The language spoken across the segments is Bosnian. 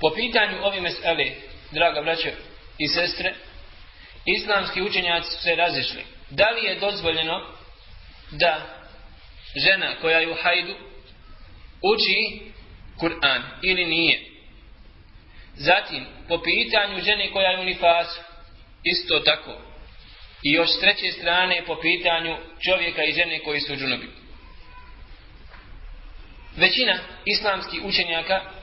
Po pitanju ove mesele, draga braće i sestre, islamski učenjaci su se razišli. Da li je dozvoljeno da žena koja je u hajdu uči Kur'an ili nije? Zatim, po pitanju žene koja je u nifasu, isto tako. I još s treće strane, po pitanju čovjeka i žene koji su džunobi. Većina islamskih učenjaka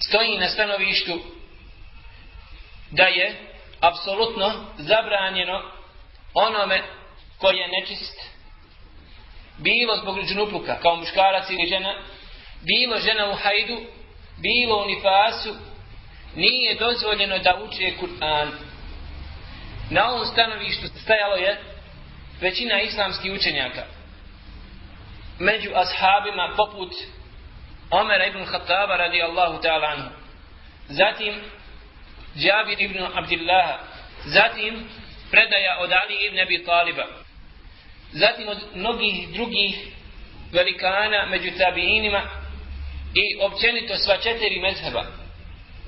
stoji na stanovištu da je apsolutno zabranjeno onome koji je nečist. Bilo zbog džnupluka kao muškarac ili žena bilo žena u hajdu bilo u nifasu nije dozvoljeno da uče Kur'an. Na ovom stanovištu stajalo je većina islamskih učenjaka. Među ashabima poput Omer ibn Khattaba radijallahu ta'ala anhu. Zatim Džabir ibn Abdillaha. Zatim predaja od Ali ibn Abi Taliba. Zatim od mnogih drugih velikana među tabiinima i općenito sva četiri mezheba.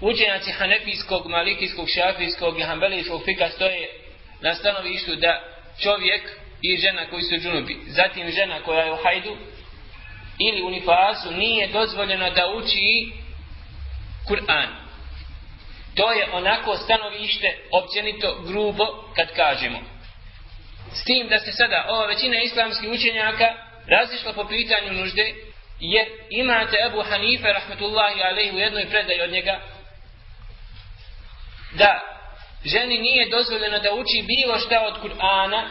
Učenjaci hanefijskog, malikijskog, šafijskog i hanbelijskog fika stoje na stanovištu da čovjek i žena koji su džunubi, zatim žena koja je u hajdu ili u nifasu nije dozvoljeno da uči Kur'an. To je onako stanovište općenito grubo kad kažemo. S tim da se sada ova većina islamskih učenjaka razišla po pitanju nužde jer imate Abu Hanife rahmetullahi alaihi u jednoj predaji od njega da ženi nije dozvoljeno da uči bilo šta od Kur'ana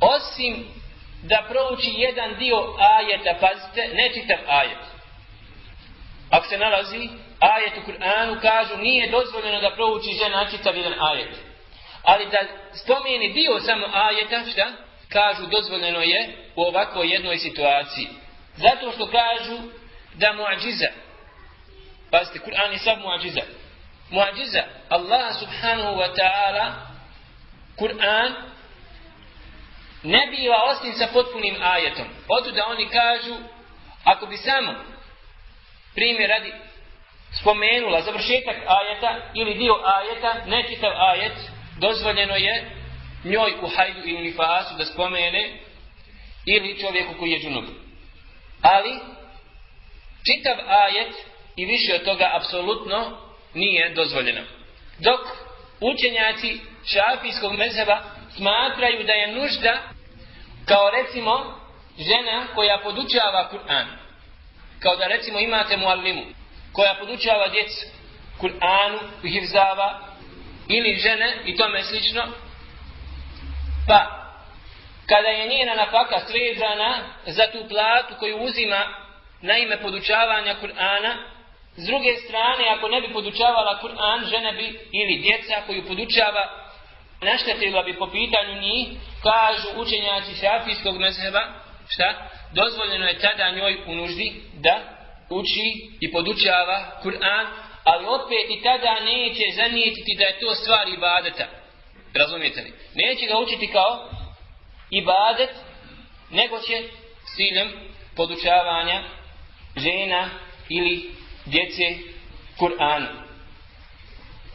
osim da prouči jedan dio ajeta, pazite, ne čitav ajet. Ako se nalazi ajet u Kur'anu, kažu nije dozvoljeno da prouči žena čitav jedan ajet. Ali da spomeni dio samo ajeta, šta? Kažu dozvoljeno je u ovakvoj jednoj situaciji. Zato što kažu da muadžiza, pazite, Kur'an je sav muadžiza, muadžiza Allah subhanahu wa ta'ala Kur'an ne biva osim sa potpunim ajetom. Oto da oni kažu ako bi samo primjer radi spomenula završetak ajeta ili dio ajeta, ne čitav ajet, dozvoljeno je njoj u hajdu ili nifasu da spomene ili čovjeku koji je džunub. Ali čitav ajet i više od toga apsolutno nije dozvoljeno. Dok učenjaci šafijskog mezheba smatraju da je nužda kao recimo žena koja podučava Kur'an. Kao da recimo imate muallimu koja podučava djecu Kur'anu, hivzava ili žene i tome slično. Pa kada je njena nafaka svezana za tu platu koju uzima na ime podučavanja Kur'ana, S druge strane, ako ne bi podučavala Kur'an, žena bi, ili djeca koju podučava, naštetila bi po pitanju njih, kažu učenjaci šafijskog mezheba, šta? Dozvoljeno je tada njoj u nuždi da uči i podučava Kur'an, ali opet i tada neće zanijetiti da je to stvar ibadeta. Razumijete li? Neće ga učiti kao ibadet, nego će s ciljem podučavanja žena ili djece Kur'an.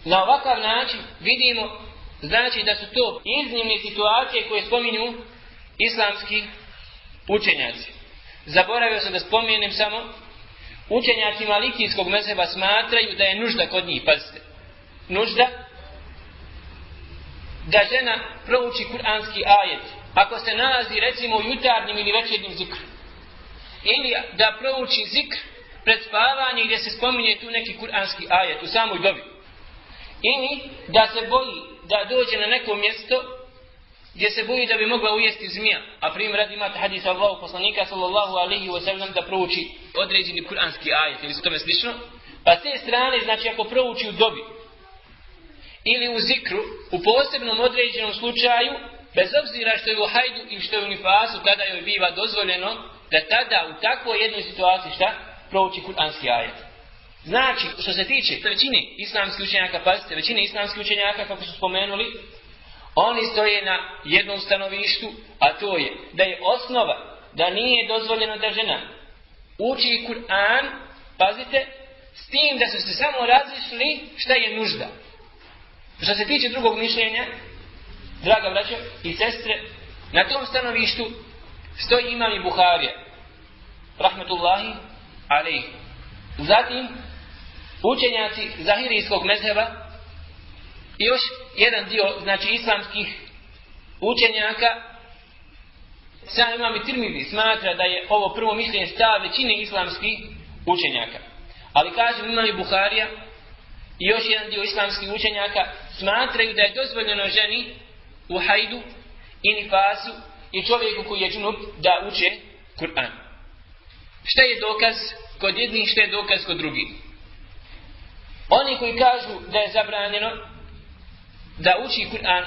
Na ovakav način vidimo znači da su to iznimne situacije koje spominju islamski učenjaci. Zaboravio sam da spomenem samo učenjaci malikijskog mezheba smatraju da je nužda kod njih, pazite. Nužda da žena prouči kuranski ajet ako se nalazi recimo u jutarnjim ili večernjim zikru. Ili da prouči zikr pred spavanje gdje se spominje tu neki kuranski ajet u samoj dobi. Ili da se boji da dođe na neko mjesto gdje se boji da bi mogla ujesti zmija. A primjer radi imate hadis Allahu poslanika sallallahu alaihi wa sallam da prouči određeni kuranski ajet ili tome slično. Pa s te strane, znači ako prouči u dobi ili u zikru, u posebnom određenom slučaju, bez obzira što je u hajdu i što je u nifasu, kada joj biva dozvoljeno da tada u takvoj jednoj situaciji šta? prouči kuranski ajet. Znači, što se tiče većine islamskih učenjaka, pazite, većine islamskih učenjaka, kako su spomenuli, oni stoje na jednom stanovištu, a to je da je osnova da nije dozvoljeno da žena uči Kur'an, pazite, S tim da su se samo različili šta je nužda. Što se tiče drugog mišljenja, draga braćo i sestre, na tom stanovištu stoji imam i Buharija. Rahmetullahi alaih. Zatim, učenjaci zahirijskog mezheba i još jedan dio, znači islamskih učenjaka, sam imam i Tirmidi, smatra da je ovo prvo mišljenje stav većine islamskih učenjaka. Ali kažem imam i Buharija i još jedan dio islamskih učenjaka smatraju da je dozvoljeno ženi u hajdu i nifasu i čovjeku koji je džunup da uče Kur'an. Šta je dokaz kod jednih, šta je dokaz kod drugih? Oni koji kažu da je zabranjeno da uči Kur'an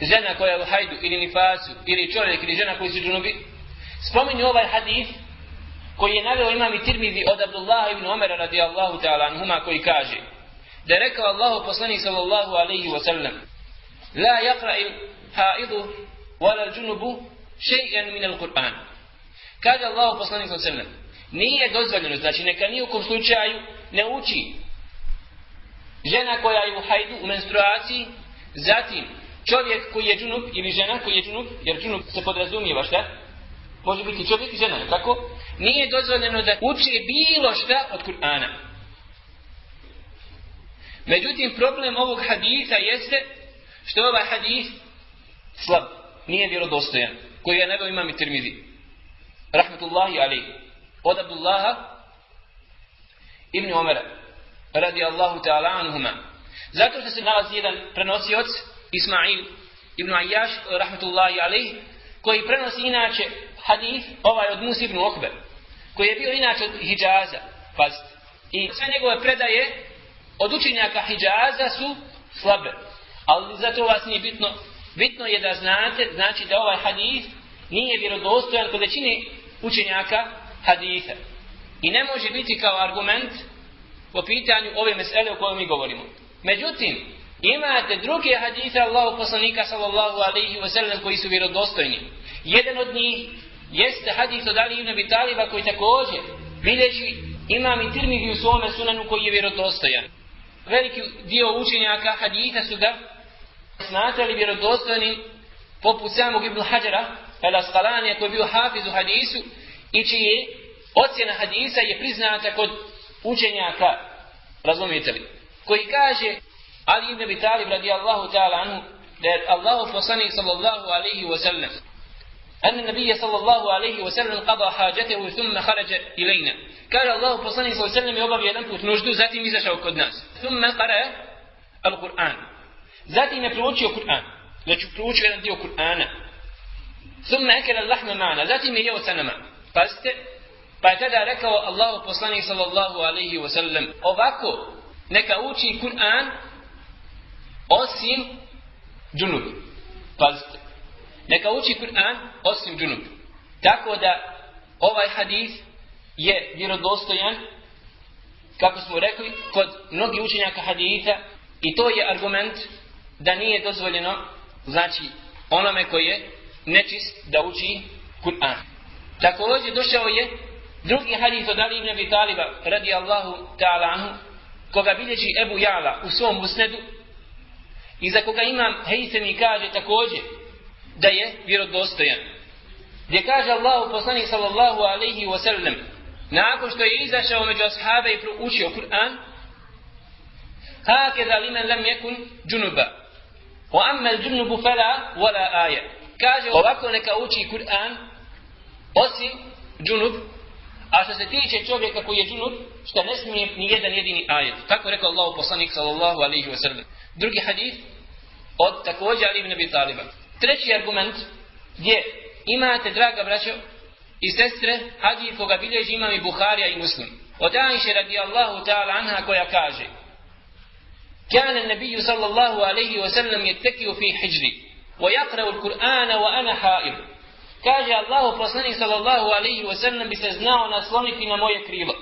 žena koja je u hajdu ili nifasu ili čovjek ili žena koji su džunubi spominju ovaj hadith koji je naveo imam i tirmizi od Abdullah ibn Omera radijallahu ta'ala anhuma koji kaže da je rekao Allahu poslanik sallallahu alaihi wa sallam la yakra il haidu wala džunubu še'en min al-Qur'an. Kaže Allahu poslanik sallallahu alaihi wa sallam nije dozvoljeno znači neka nijukom slučaju ne uči žena koja je u hajdu u menstruaciji zatim čovjek koji je džunup ili žena koji je džunup, jer džunup se podrazumijeva šta? Može biti čovjek i žena, tako? Nije dozvoljeno da uči bilo šta od Kur'ana. Međutim, problem ovog hadisa jeste što je ovaj hadis slab, nije vjerodostojan, koji je nebeo imam i tirmizi. Rahmetullahi alaihi. Od Abdullaha ibn Omera radi Allahu ta'ala anuhuma. Zato što se nalazi jedan prenosioc Ismail ibn Ayyash, rahmetullahi alaih, koji prenosi inače hadith, ovaj od Musi ibn Okbe, koji je bio inače od Hijaza, pazite. I sve njegove predaje od učenjaka Hijaza su slabe. Ali zato vas nije bitno, bitno je da znate, znači da ovaj hadith nije vjerodostojan kod većine učenjaka haditha. I ne može biti kao argument po pitanju ove mesele o kojoj mi govorimo. Međutim, imate druge hadise Allahu poslanika sallallahu alaihi wa sallam koji su vjerodostojni. Jedan od njih jeste hadis od Ali ibn Abi Taliba koji također bilježi imam i tirmidhi u svome sunanu koji je vjerodostojan. Veliki dio učenjaka hadisa su ga smatrali vjerodostojnim poput samog Ibn Hajara, El Asqalani, koji je bio hafiz u hadisu i čije ocjena hadisa je priznata kod učenjaka, razumijete li, koji kaže Ali ibn Abi Talib radijallahu ta'ala anhu da je Allah poslanik sallallahu alaihi wa sallam أن النبي صلى الله عليه وسلم قضى حاجته ثم خرج إلينا قال الله صلى الله عليه وسلم يوبا بيدن put nuždu zatim izašao kod nas ثم قرأ القرآن zatim je proučio Kur'an znači proučio jedan dio Kur'ana ثم أكل اللحم معنا zatim je jeo sa nama pazite pa je tada rekao Allahu poslanik sallallahu alaihi wa sallam ovako neka uči Kur'an osim džunub. Pazite. Neka uči Kur'an osim džunub. Tako da ovaj hadis je vjerodostojan, kako smo rekli, kod mnogih učenjaka hadita i to je argument da nije dozvoljeno, znači onome koji je nečist da uči Kur'an. Također došao je drugi hadis od Ali ibn Abi Taliba radi Allahu ta'ala anhu koga bilježi Ebu Jala u svom usnedu i za koga imam Hejsemi kaže također da je vjerodostojan. Gdje kaže Allahu poslanik sallallahu alaihi wa sallam nakon što je izašao među ashabe i proučio Kur'an hake da li men lam jekun džunuba o ammel džunubu fela wala aja kaže ovako neka uči Kur'an osim džunub a što se tiče čovjeka koji je džunub što ne smije ni jedan jedini ajet tako rekao Allah poslanik sallallahu alaihi wa sallam drugi hadith od također Ali ibn Abi Taliba. Treći argument gdje imate, draga braćo i sestre, hadith koga bilježi imam i Buharija i Muslim. Od Aisha radijallahu ta'ala anha koja kaže كان النبي صلى الله عليه وسلم يتكئ في حجري ويقرأ القرآن وأنا حائض kaže Allahu poslanik sallallahu alaihi wa sallam bi se znao nasloniti na moje krilo.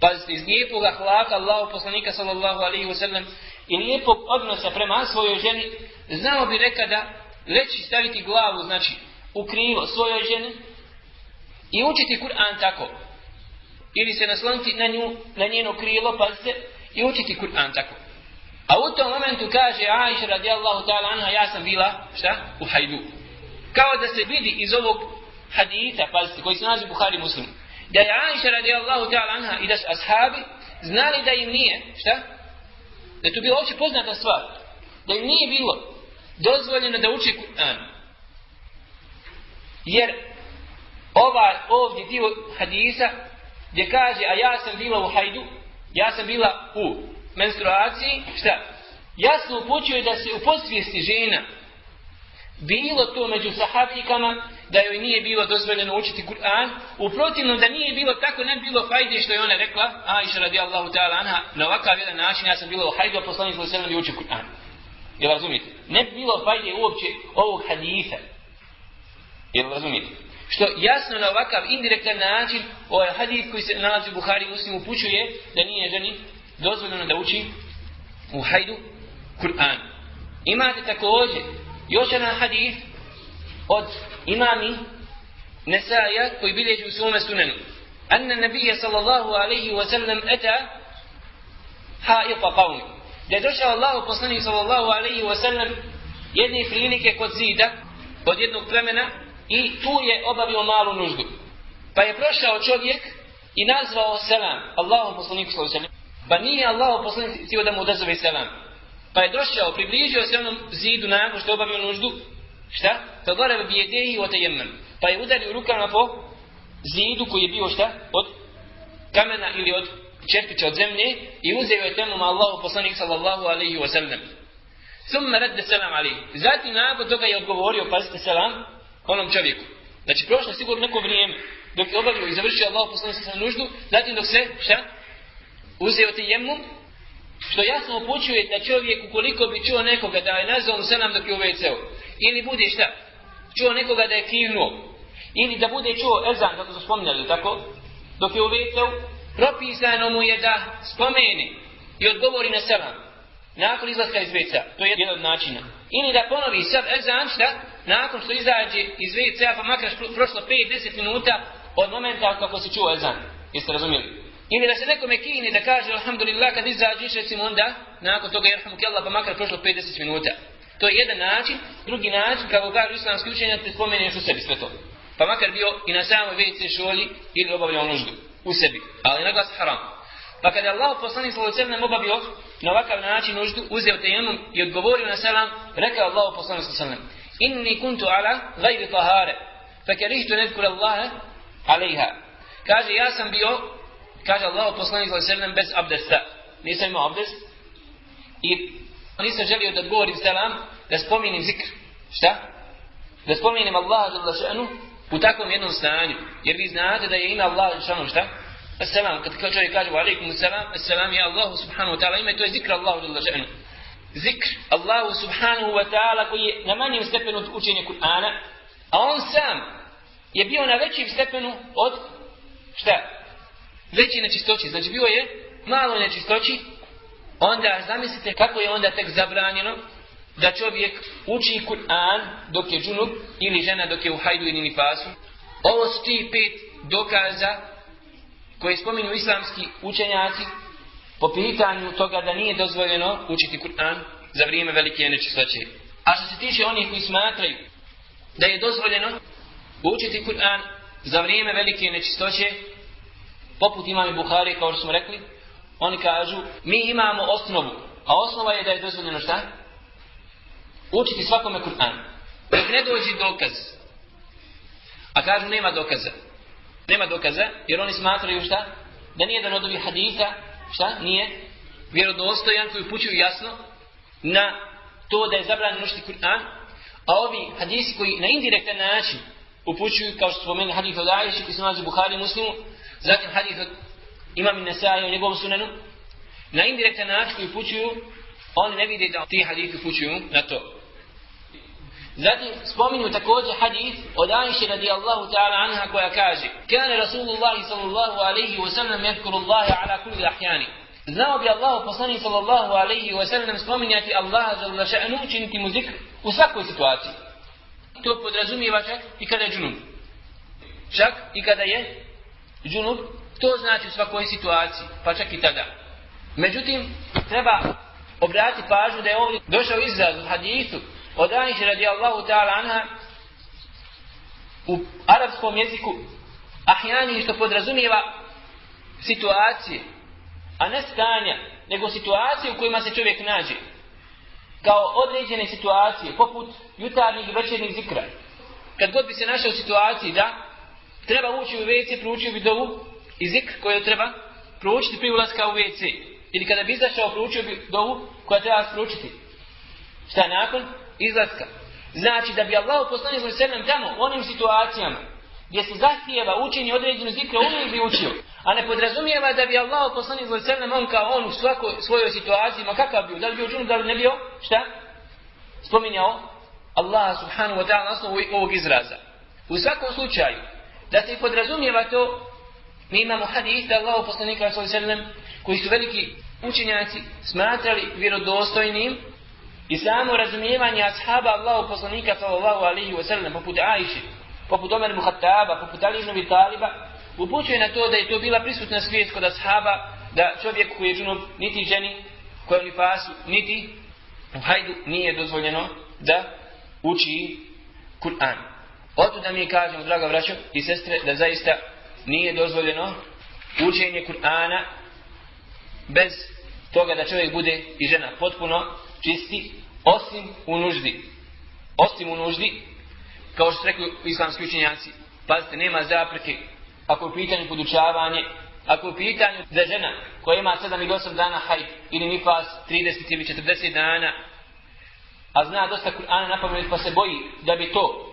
Pazite, iz lijepog ahlaka Allahu poslanika sallallahu alaihi wa sallam i lijepog odnosa prema svojoj ženi, znao bi nekada leći staviti glavu, znači, u krilo svojoj ženi i učiti Kur'an tako. ili se nasloniti na, nju, na njeno krilo, pazite, i učiti Kur'an tako. A u tom momentu kaže Aisha radijallahu ta'ala anha, ja sam bila, šta? U hajdu. Kao da se vidi iz ovog hadita, pazite, koji se nalazi Buhari muslimu, da je Aisha radijallahu ta'ala anha i da su ashabi znali da im nije, šta? Da je to bila opće poznata stvar. Da im nije bilo dozvoljeno da uči Kur'an. Jer ova ovdje dio hadisa gdje kaže, a ja sam bila u hajdu, ja sam bila u menstruaciji, šta? Jasno upućuje da se u podsvijesti žena bilo to među sahabikama da joj nije bilo dozvoljeno učiti Kur'an, u protivnom da nije bilo tako, ne bilo fajde što je ona rekla, Aisha radijallahu ta'ala anha, na ovakav jedan način ja sam bila u hajdu, a poslanik sallallahu alejhi ve sellem učio Kur'an. Jel razumite? Ne bilo fajde uopće ovog hadisa. Jel razumite? Što jasno na ovakav indirektan način, ovaj hadis koji se nalazi u Buhari muslim upućuje da nije ženi dozvoljeno da uči u hajdu Kur'an. Imate također još jedan hadis od imami Nesaja koji bilježi u svome sunenu. Anna nabija sallallahu alaihi wa sallam eta haiqa qavmi. Da je došao Allahu poslanik sallallahu alaihi wa sallam jedne prilike kod zida kod jednog plemena i tu je obavio malu nuždu. Pa je prošao čovjek i nazvao selam Allahu poslaniku sallallahu alaihi wa sallam. Pa nije Allahu poslanik htio da mu odazove selam. Pa je došao, približio se onom zidu nakon što je obavio nuždu. Šta? Pa gore bi jedeji o tajemmen. Pa je udario rukama po zidu koji je bio šta? Od kamena ili od čerpića od zemlje i uzeo je temom Allahu poslanik sallallahu alaihi wa sallam. Thumma radde selam alaihi. Zatim nakon toga je odgovorio, pazite selam, onom čovjeku. Znači prošlo sigurno neko vrijeme dok je obavio i završio Allahu poslanik sallallahu nuždu, zatim dok se, šta? Uzeo te jemum, što jasno upućuje da čovjek ukoliko bi čuo nekoga da je nazvao mu selam dok je u WC-u, ili bude šta? Čuo nekoga da je kivnuo, ili da bude čuo ezan, kako su spominjali, tako? Dok je u WC-u, propisano mu je da spomeni i odgovori na selam. Nakon izlaska iz WC-a, to je jedan od načina. Ili da ponovi sad ezan, šta? Nakon što izađe iz WC-a, pa makar prošlo 5-10 minuta od momenta kako se čuo ezan. Jeste razumijeli? Ili da se nekome kine da kaže alhamdulillah kad izađeš recimo onda nakon toga jerhamu Allah pa makar prošlo 50 minuta. To je jedan način, drugi način kako kažu islamski učenjak te spomeneš u sebi sve to. Pa makar bio i na samoj WC šoli ili obavljao nuždu u sebi. Ali na glas haram. Pa kada je Allah poslanik sallallahu alejhi ve obavio na ovakav način nuždu, uzeo tejemum i odgovorio na selam, rekao Allah poslanik sallallahu alejhi ve Inni kuntu ala ghayri tahare, fa karihtu nadhkura Allah alejha. Kaže ja sam bio kaže Allah poslanik sallallahu alejhi bez abdesta. Nisam imao abdest i nisam želio da odgovorim selam da spominim zikr. Šta? Da spominim Allah za šanu u takvom jednom stanju. Jer vi znate da je ime Allah za šanu šta? Assalam, kad kao čovjek kaže, alaikum assalam, assalam je Allah subhanahu wa ta'ala, ime to je zikr Allah za šanu. Zikr Allahu subhanahu wa ta'ala koji je na manjem stepenu od učenja Kur'ana, a on sam je bio na većim stepenu od šta? Veći nečistoći, znači bio je malo nečistoći, onda zamislite kako je onda tek zabranjeno da čovjek uči Kur'an dok je džunup ili žena dok je u hajdu ili nifasu. Ovo su ti pet dokaza koje spominju islamski učenjaci po pitanju toga da nije dozvoljeno učiti Kur'an za vrijeme velike nečistoće. A što se tiče onih koji smatraju da je dozvoljeno učiti Kur'an za vrijeme velike nečistoće, poput imami Buhari, kao što smo rekli, oni kažu, mi imamo osnovu, a osnova je da je dozvoljeno šta? Učiti svakome Kur'an. Dok ne dođi dokaz. A kažu, nema dokaza. Nema dokaza, jer oni smatraju šta? Da nije da rodovi hadita, šta? Nije vjerodostojan koji upućuju jasno na to da je zabranjeno učiti Kur'an, a ovi hadisi koji na indirektan način upućuju, kao što spomenuli hadith od Ajši, koji se nalazi u Buhari Muslimu, Zatim hadith od imam Nesai u njegovom sunanu. Na indirektan način koji upućuju, oni ne vide da ti hadith upućuju na to. Zatim spominju također hadith od Aisha radijallahu ta'ala anha koja kaže Kane Rasulullahi sallallahu alaihi wa sallam jadkuru Allahi ala kulli ahjani. Znao bi Allah poslani sallallahu alaihi wa sallam spominjati Allaha za še'nu učiniti mu zikr u svakoj situaciji. To podrazumijeva čak i kada je džunub. Čak i kada je džunub, To znači u svakoj situaciji, pa čak i tada. Međutim, treba obratiti pažnju da je ovdje došao izraz u hadisu od Aniše radijallahu ta'ala anha u arapskom jeziku ahjani što podrazumijeva situacije, a ne stanja, nego situacije u kojima se čovjek nađe. Kao određene situacije, poput jutarnjih i večernjeg zikra. Kad god bi se našao u situaciji da treba ući u WC, proučio bi dovu i zikr koju treba proučiti prije ulaska u WC. Ili kada bi izašao, proučio bi dovu koja treba proučiti. Šta nakon? Izlaska. Znači da bi Allah poslanik za sedem tamo u onim situacijama gdje se zahtijeva učenje određenu zikra, on bi učio. A ne podrazumijeva da bi Allah poslanik za sedem on kao on u svakoj svojoj situaciji, ma kakav bio, da li bio džunu, da li ne bio, šta? Spominjao Allah subhanahu wa ta'ala na osnovu ovog izraza. U svakom slučaju, da se podrazumijeva to, mi imamo hadith da Allah poslanika sallallahu koji su veliki učenjaci smatrali vjerodostojnim I samo razumijevanje ashaba Allahu poslanika sallallahu alaihi wa sallam, poput Ajše, poput Omer Muhattaba, poput Ali ibn Taliba, upućuje na to da je to bila prisutna svijest kod ashaba, da čovjek koji je džunob niti ženi, koja ni u niti u hajdu nije dozvoljeno da uči Kur'an. Oto da mi kažemo, draga braćo i sestre, da zaista nije dozvoljeno učenje Kur'ana bez toga da čovjek bude i žena. Potpuno čisti osim u nuždi. Osim u nuždi, kao što rekli islamski učenjaci, pazite, nema zapreke. Ako je u pitanju podučavanje, ako je u pitanju da žena koja ima 7 ili 8 dana hajt ili nifas 30 ili 40 dana, a zna dosta Kur'ana napomenuti pa se boji da bi to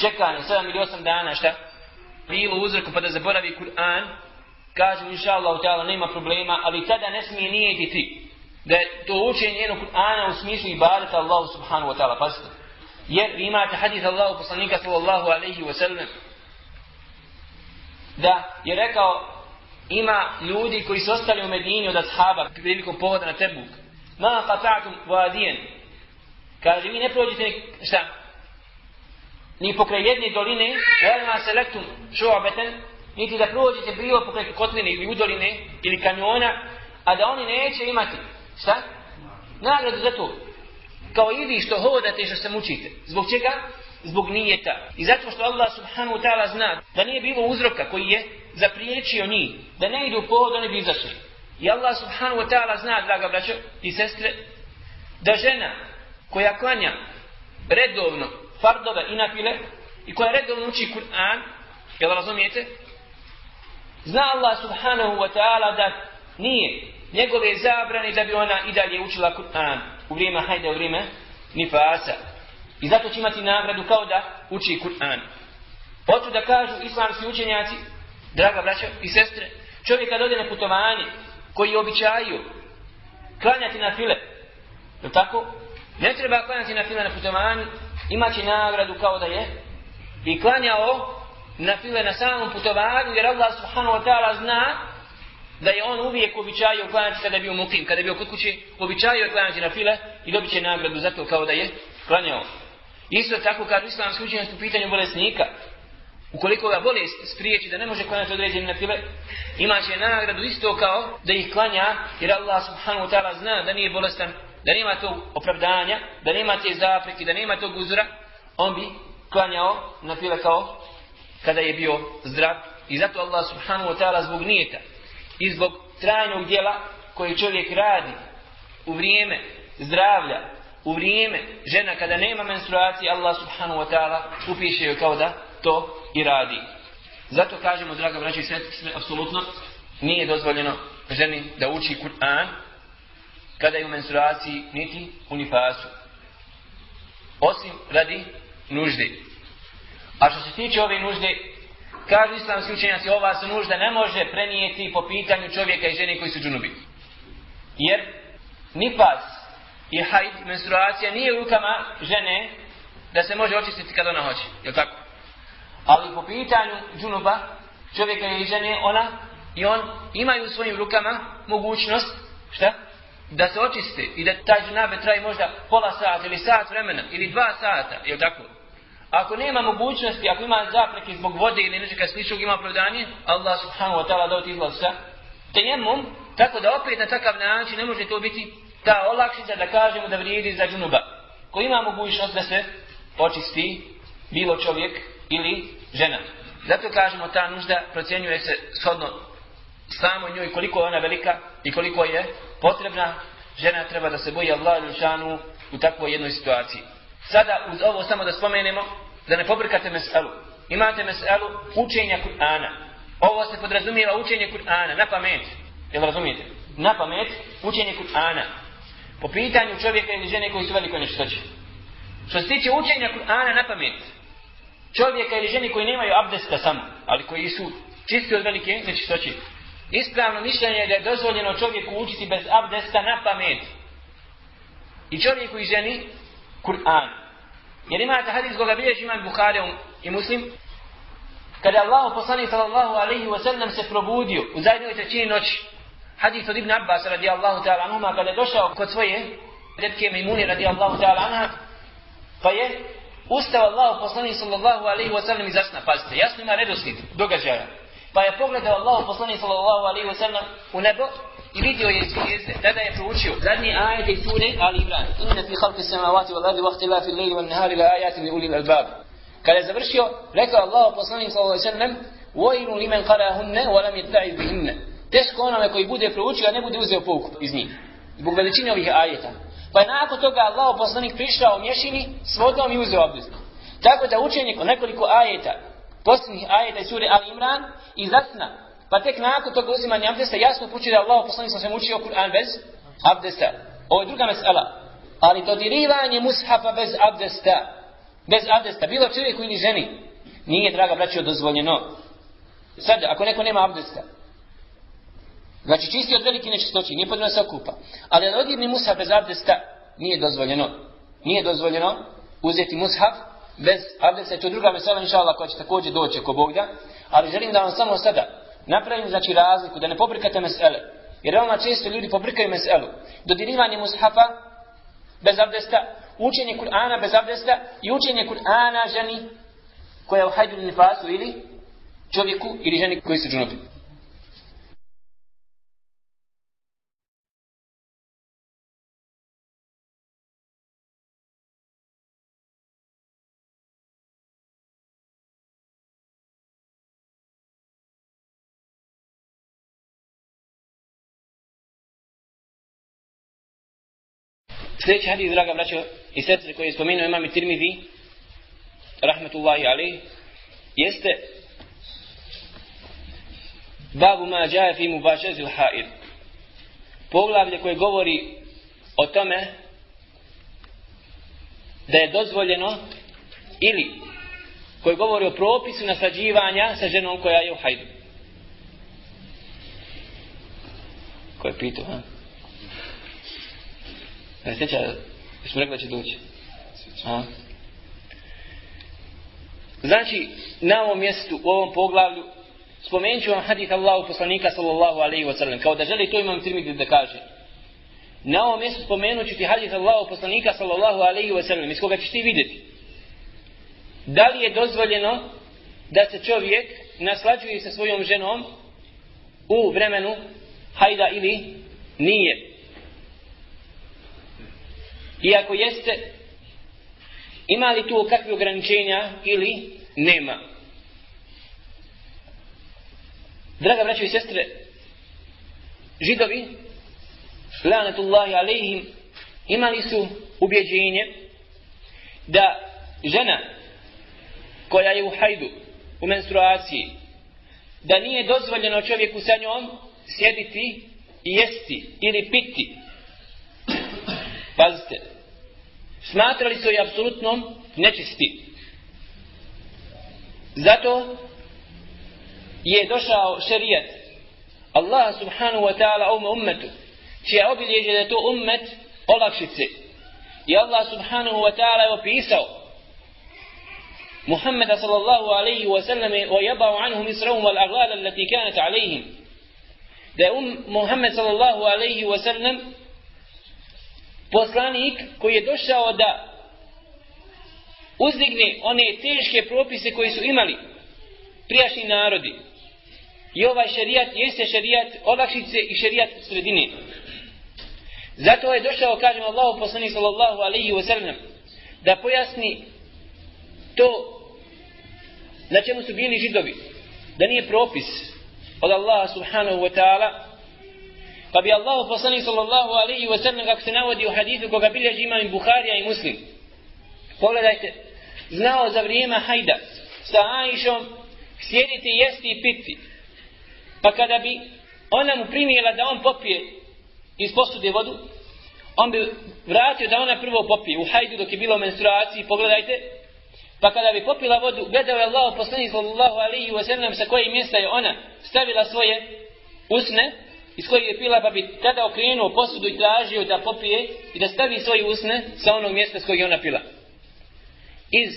čekanje 7 ili 8 dana šta bilo uzroku pa da zaboravi Kur'an, kaže inša Allah, nema problema, ali tada ne smije nijeti ti da je to učenje jednog Kur'ana u smislu ibadeta Allahu subhanahu wa ta'ala. Pazite. Jer vi imate hadith Allahu poslanika sallallahu alaihi wa sallam da je rekao ima ljudi koji su ostali u Medini od ashaba prilikom pohoda na Tebuk. Ma qata'tum vadijen. Kaže, vi ne prođete ni, šta? Ni pokraj jedne doline, velma selektum šu'abeten, niti da prođete bilo pokraj kotline ili udoline ili kanjona, a da oni neće imati Šta? Nagradu za to. Kao i vi što hodate što se mučite. Zbog čega? Zbog nijeta. I zato što Allah subhanahu wa ta'ala zna da nije bilo uzroka koji je zapriječio njih. Da ne idu u pohod, oni bi izašli. I Allah subhanahu wa ta'ala zna, draga braćo i sestre, da žena koja klanja redovno fardove i nafile i koja redovno uči Kur'an, jel razumijete? Zna Allah subhanahu wa ta'ala da nije njegove zabrane da bi ona i dalje učila Kur'an u vrijeme hajde u vrijeme nifasa. I zato će imati nagradu kao da uči Kur'an. Oto da kažu islamski učenjaci, draga braća i sestre, čovjek kad ode na putovanje, koji običaju klanjati na file, je tako? Ne treba klanjati na file na putovanju, imaće nagradu kao da je i klanjao na file na samom putovanju, jer Allah subhanahu wa ta'ala zna da je on uvijek običajio klanjati kada je bio mukim, kada je bio kod kuće, običajio je klanjati na file i dobit će nagradu za to kao da je klanjao. Isto tako kad islamski učenjaci u pitanju bolesnika, ukoliko ga bolest spriječi da ne može klanjati određeni na file, imaće nagradu isto kao da ih klanja, jer Allah subhanahu wa ta'ala zna da nije bolestan, da nema tog opravdanja, da nema te zapreke, da nema tog uzora, on bi klanjao na file kao kada je bio zdrav. I zato Allah subhanahu wa ta'ala zbog nijeta i zbog trajnog dijela koje čovjek radi u vrijeme zdravlja, u vrijeme žena kada nema menstruacije, Allah subhanahu wa ta'ala upiše joj kao da to i radi. Zato kažemo, draga braći i sve, apsolutno nije dozvoljeno ženi da uči Kur'an kada je u menstruaciji niti u nifasu. Osim radi nužde. A što se tiče ove nužde, Kažu islamski učenjaci, ova se nužda ne može prenijeti po pitanju čovjeka i žene koji su džunubi. Jer nipas i hajd, menstruacija, nije u rukama žene da se može očistiti kad ona hoće. Je tako? Ali po pitanju džunuba, čovjeka i žene, ona i on imaju u svojim rukama mogućnost, šta? Da se očiste i da taj džunabe traji možda pola sata ili sat vremena ili dva sata, je tako? Ako nema mogućnosti, ako ima zapreke zbog vode ili nečega sličnog, ima opravdanje, Allah subhanahu wa ta'ala dao ti izlaz sa tejemom, tako da opet na takav način ne može to biti ta olakšica da kažemo da vrijedi za džunuba. Ko ima mogućnost da se očisti bilo čovjek ili žena. Zato kažemo ta nužda procjenjuje se shodno samo njoj koliko je ona velika i koliko je potrebna. Žena treba da se boji Allah ili u takvoj jednoj situaciji. Sada uz ovo samo da spomenemo da ne pobrkate meselu. Imate meselu učenja Kur'ana. Ovo se podrazumijeva učenje Kur'ana na pamet. Jel razumijete? Na pamet učenje Kur'ana. Po pitanju čovjeka ili žene koji su veliko neštoće. Što se tiče učenja Kur'ana na pamet, čovjeka ili žene koji nemaju abdesta samo, ali koji su čisti od velike nečistoće. Ispravno mišljenje je da je dozvoljeno čovjeku učiti bez abdesta na pamet. I čovjeku i ženi Kur'an. Jer imate hadis koga bilježi imam Bukhari i Muslim, kada je Allah poslani sallallahu alaihi wa sallam se probudio u zajednoj trećini noći, hadis od Ibn Abbas radijallahu ta'ala anhuma, kada je došao kod svoje redke Mejmuni radijallahu ta'ala anha, pa je ustao Allah poslanik sallallahu alaihi wa sallam i zasna. Pazite, jasno ima redoslid događaja. Pa je pogledao Allah u poslani sallallahu alaihi wa sallam u nebo i vidio je zvijezde. Tada je proučio zadnji ajet i sure Ali Ibran. Inna fi halki samavati wal ardi vahti fi lili wal nahari la ajati li ulil albab. Kada je završio, rekao Allah u poslani sallallahu alaihi wa sallam Vojnu li men kara hunne, volam je taj bihinne. Teško onome koji bude proučio, a ne bude uzeo pouku iz njih. Zbog veličine ovih ajeta. Pa je nakon toga Allah poslanik poslani prišao u mješini s vodom i uzeo obdjezno. Tako da učenje nekoliko ajeta posljednjih ajeta iz sure Al Imran i zasna, pa tek nakon toga uzimanja abdesta jasno pući da Allah poslanik sam se učio Kur'an bez abdesta. Ovo je druga mesela. Ali dodirivanje mushafa bez abdesta, bez abdesta, bilo čovjeku ili ženi, nije, draga braćo, dozvoljeno. Sad, ako neko nema abdesta, Znači čisti od velike nečistoće, nije potrebno se okupa. Ali da odirni mushaf bez abdesta nije dozvoljeno. Nije dozvoljeno uzeti mushaf bez abdesta. To je druga mesela, inša Allah, koja će također doći ako Bogda. Ali želim da vam samo sada napravim znači razliku, da ne pobrikate mesele. Jer veoma često ljudi pobrikaju meselu. Dodirivanje mushafa bez abdesta, učenje Kur'ana bez abdesta i učenje Kur'ana ženi koja je u hajdu nifasu ili čovjeku ili ženi koji su džunubi. Sljedeći hadis, draga braćo i sestre koji je spomenuo imam i Tirmidhi, rahmetullahi alaih, jeste babu ma džaje fi mubašezil haid. Poglavlje koje govori o tome da je dozvoljeno ili koji govori o propisu nasađivanja sa ženom koja je u hajdu. Ko je pitao, ha? Ne sjeća, smo rekli da će doći. A? Znači, na ovom mjestu, u ovom poglavlju, spomenut ću vam hadith Allahu poslanika sallallahu alaihi wa sallam, kao da želi to imam tirmidi da kaže. Na ovom mjestu spomenut ću ti hadith Allahu poslanika sallallahu alaihi wa sallam, iz koga ćeš ti vidjeti. Da li je dozvoljeno da se čovjek naslađuje sa svojom ženom u vremenu hajda ili nije. Iako jeste, ima li tu kakve ograničenja ili nema? Draga braćo i sestre, židovi, lanetullahi alejhim, imali su ubjeđenje da žena koja je u hajdu, u menstruaciji, da nije dozvoljeno čovjeku sa njom sjediti i jesti ili piti. Pazite, smatrali su je apsolutnom nečisti. Zato je došao šerijat Allah subhanahu wa ta'ala ovome ummetu, čija obilježe da je to ummet olakšice. I Allah subhanahu wa ta'ala je opisao Muhammeda sallallahu alaihi wa sallam o jebao anhum israhum al aglala allati kanat alaihim. Da je um, Muhammed sallallahu alaihi wa sallam poslanik koji je došao da uzdigne one teške propise koji su imali prijašnji narodi. I ovaj šerijat jeste šerijat olakšice i šerijat sredine. Zato je došao, kažem Allahu poslanik sallallahu alaihi wa sallam, da pojasni to na čemu su bili židovi. Da nije propis od Allaha subhanahu wa ta'ala. Pa bi Allahu poslanik sallallahu alaihi wa sallam, kako se navodi u hadithu koga bilježi imam Buharija i Muslim. Pogledajte, znao za vrijeme hajda sa Aishom sjediti, jesti i piti. Pa kada bi ona mu primijela da on popije iz posude vodu, on bi vratio da ona prvo popije u hajdu dok je bilo menstruaciji, pogledajte. Pa kada bi popila vodu, gledao je Allah poslanik sallallahu alaihi wa sallam sa koje mjesta je ona stavila svoje usne, iz kojeg je pila, pa bi tada okrenuo posudu i tražio da popije i da stavi svoje usne sa onog mjesta s kojeg je ona pila. Iz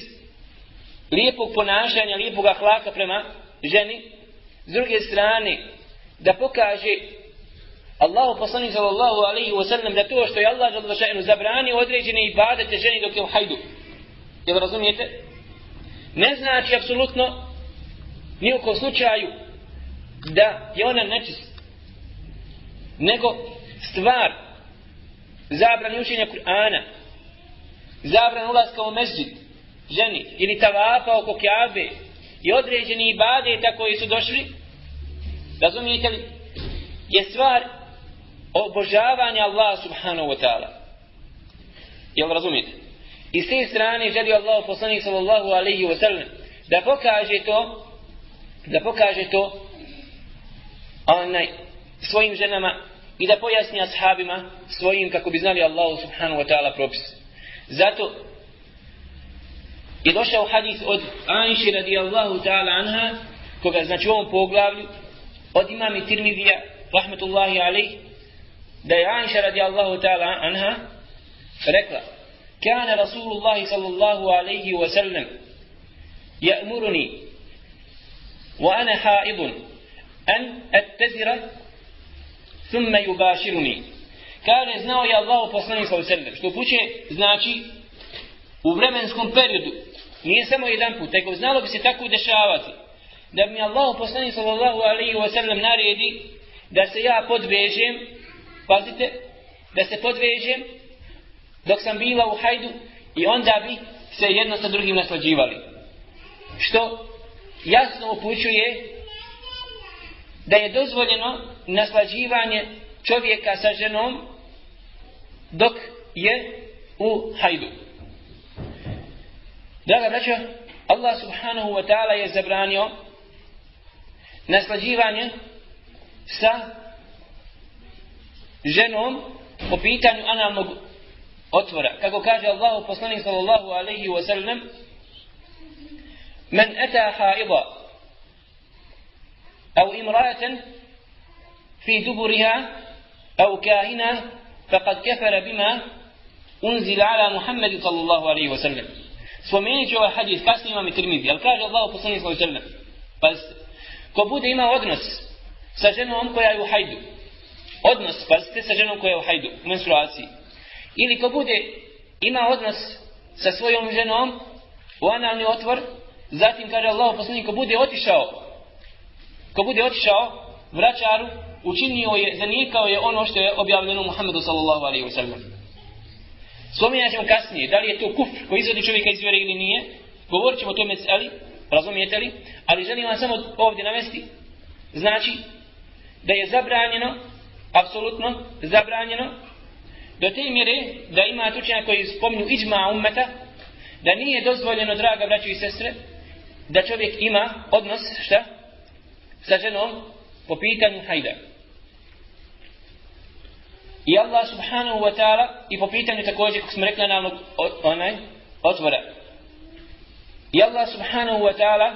lijepog ponašanja, lijepog ahlaka prema ženi, s druge strane, da pokaže Allahu poslanik sallallahu alaihi wa sallam da to što je Allah žalvašajnu zabrani određene ibadete ženi dok je u hajdu. Jel razumijete? Ne znači apsolutno ni u slučaju da je ona nečista Nego stvar zabrani učenja Kur'ana, zabrani ulazka u mezđid ženi ili tavafa oko kjabe i određeni ibadeta koji su došli, razumijete li, je stvar obožavanja Allaha subhanahu wa ta'ala. Jel razumijete? I s te strane želi Allah poslanik sallallahu alaihi wa sallam da pokaže to da pokaže to onaj svojim ženama i da pojasni ashabima svojim kako bi znali Allah subhanahu wa ta'ala propis. Zato je došao hadis od Anši radijallahu ta'ala anha koga znači u ovom poglavlju od imami Tirmidija rahmetullahi alaihi da je Aisha radijallahu ta'ala anha rekla كان رسول الله صلى الله عليه وسلم يأمرني وأنا حائض أن أتزر summe yubashiruni. Kaže, znao je Allah poslanik sa sellem Što puće znači u vremenskom periodu. Nije samo jedan put, nego znalo bi se tako dešavati. Da mi Allah poslanik sallallahu alaihi wa sallam naredi da se ja podvežem, pazite, da se podvežem dok sam bila u hajdu i onda bi se jedno sa drugim naslađivali. Što jasno upućuje da je dozvoljeno naslađivanje čovjeka sa ženom dok je u hajdu. Draga braća, Allah subhanahu wa ta'ala je zabranio naslađivanje sa ženom po pitanju analnog otvora. Kako kaže Allah poslanik sallallahu alaihi wa sallam Men eta haida أو امرأة في دبرها أو كاهنة فقد كفر بما أنزل على محمد صلى الله عليه وسلم Spomenut ću ovaj hadis, kasnije imam i tirmizi, ali kaže Allah poslanik sallallahu alaihi wa sallam. Pa ko bude ima odnos sa ženom koja je u hajdu, odnos, pazite, sa ženom koja je u hajdu, u menstruaciji. Ili ko bude, ima odnos sa svojom ženom u analni otvor, zatim kaže Allah poslanik, ko bude otišao, ko bude otišao vraćaru, učinio je, zanikao je ono što je objavljeno Muhammedu sallallahu alaihi wa sallam. Spominjat ćemo kasnije, da li je to kufr koji izvodi čovjeka iz vjere ili nije, govorit ćemo o tome, ali, razumijete li, ali želim vam samo ovdje navesti, znači, da je zabranjeno apsolutno zabranjeno do te mjere da ima tučenja koji spominju iđma ummeta da nije dozvoljeno draga braćo i sestre da čovjek ima odnos šta sa ženom po pitanju hajda i Allah subhanahu wa ta'ala i po pitanju također kako smo rekli na onaj otvora i Allah subhanahu wa ta'ala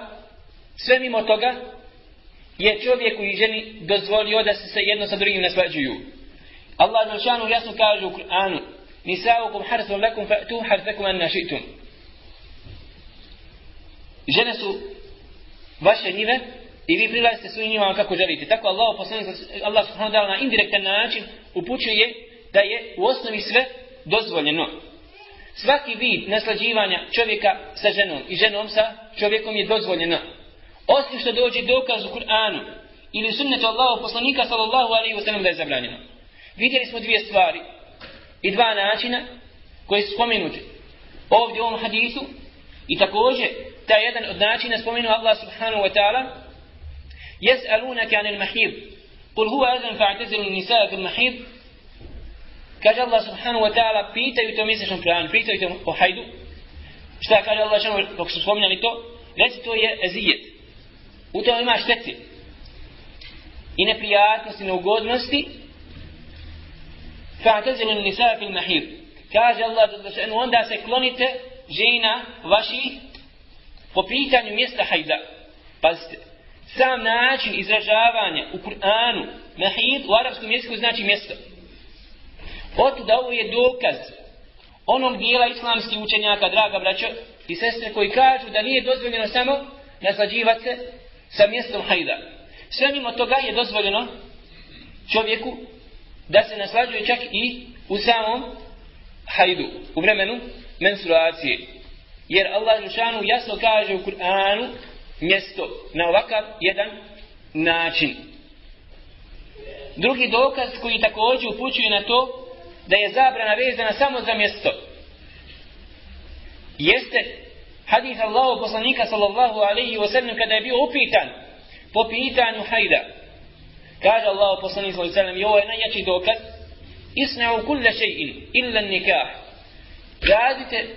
sve mimo toga je čovjeku i ženi dozvolio da se jedno sa drugim naslađuju. Allah Želšanu jasno kaže u Kur'anu Nisaukum harthun lakum fa'tu harthakum an našitum. Žene su vaše njive i vi prilazite svojim njivama kako želite. Tako Allah, poslanik, Allah subhanahu wa ta'ala na indirektan način upućuje da je u osnovi sve dozvoljeno. svaki vid naslađivanja čovjeka sa ženom i ženom sa čovjekom je dozvoljeno. Osim što dođe dokaz u Kur'anu ili sunnetu Allahu poslanika sallallahu alaihi wa sallam da je zabranjeno. Vidjeli smo dvije stvari i dva načina koji su spomenuti ovdje u ovom hadisu i također taj jedan od načina spomenuo Allah subhanahu wa ta'ala يسألونك عن المحيض قل هو أذن فاعتزل النساء في المحيض كاجا الله سبحانه وتعالى بيتا يتوميسا شن بلان بيتا يتوحيدو شتا كاجا الله شنو وكسو سفومنا لتو يعني لازم تو يأزية وتو ما شتتي إن بيات نسي نوغود نسي فاعتزل النساء في المحيض كاجا الله جل شأنه وان دا سيكلونيت جينا واشي po pitanju mjesta hajda. Pazite, Sam način izražavanja u Kur'anu, mahid u arapskom jeziku znači mjesto. Otuda ovo je dokaz onog dijela islamskih učenjaka, draga braćo i sestre, koji kažu da nije dozvoljeno samo naslađivati se sa mjestom hajda. Sve mimo toga je dozvoljeno čovjeku da se naslađuje čak i u samom hajdu, u vremenu menstruacije. Jer Allah Žešanu jasno kaže u Kur'anu mjesto na ovakav jedan način. Drugi dokaz koji također upućuje na to da je zabrana vezana samo za mjesto. Jeste hadith Allahu poslanika sallallahu alaihi wa sallam kada je bio upitan po pitanju hajda. Kaže Allahu poslanik sallallahu alaihi wa sallam i ovo je najjači dokaz isna'u kulla še'in illa nikah. Radite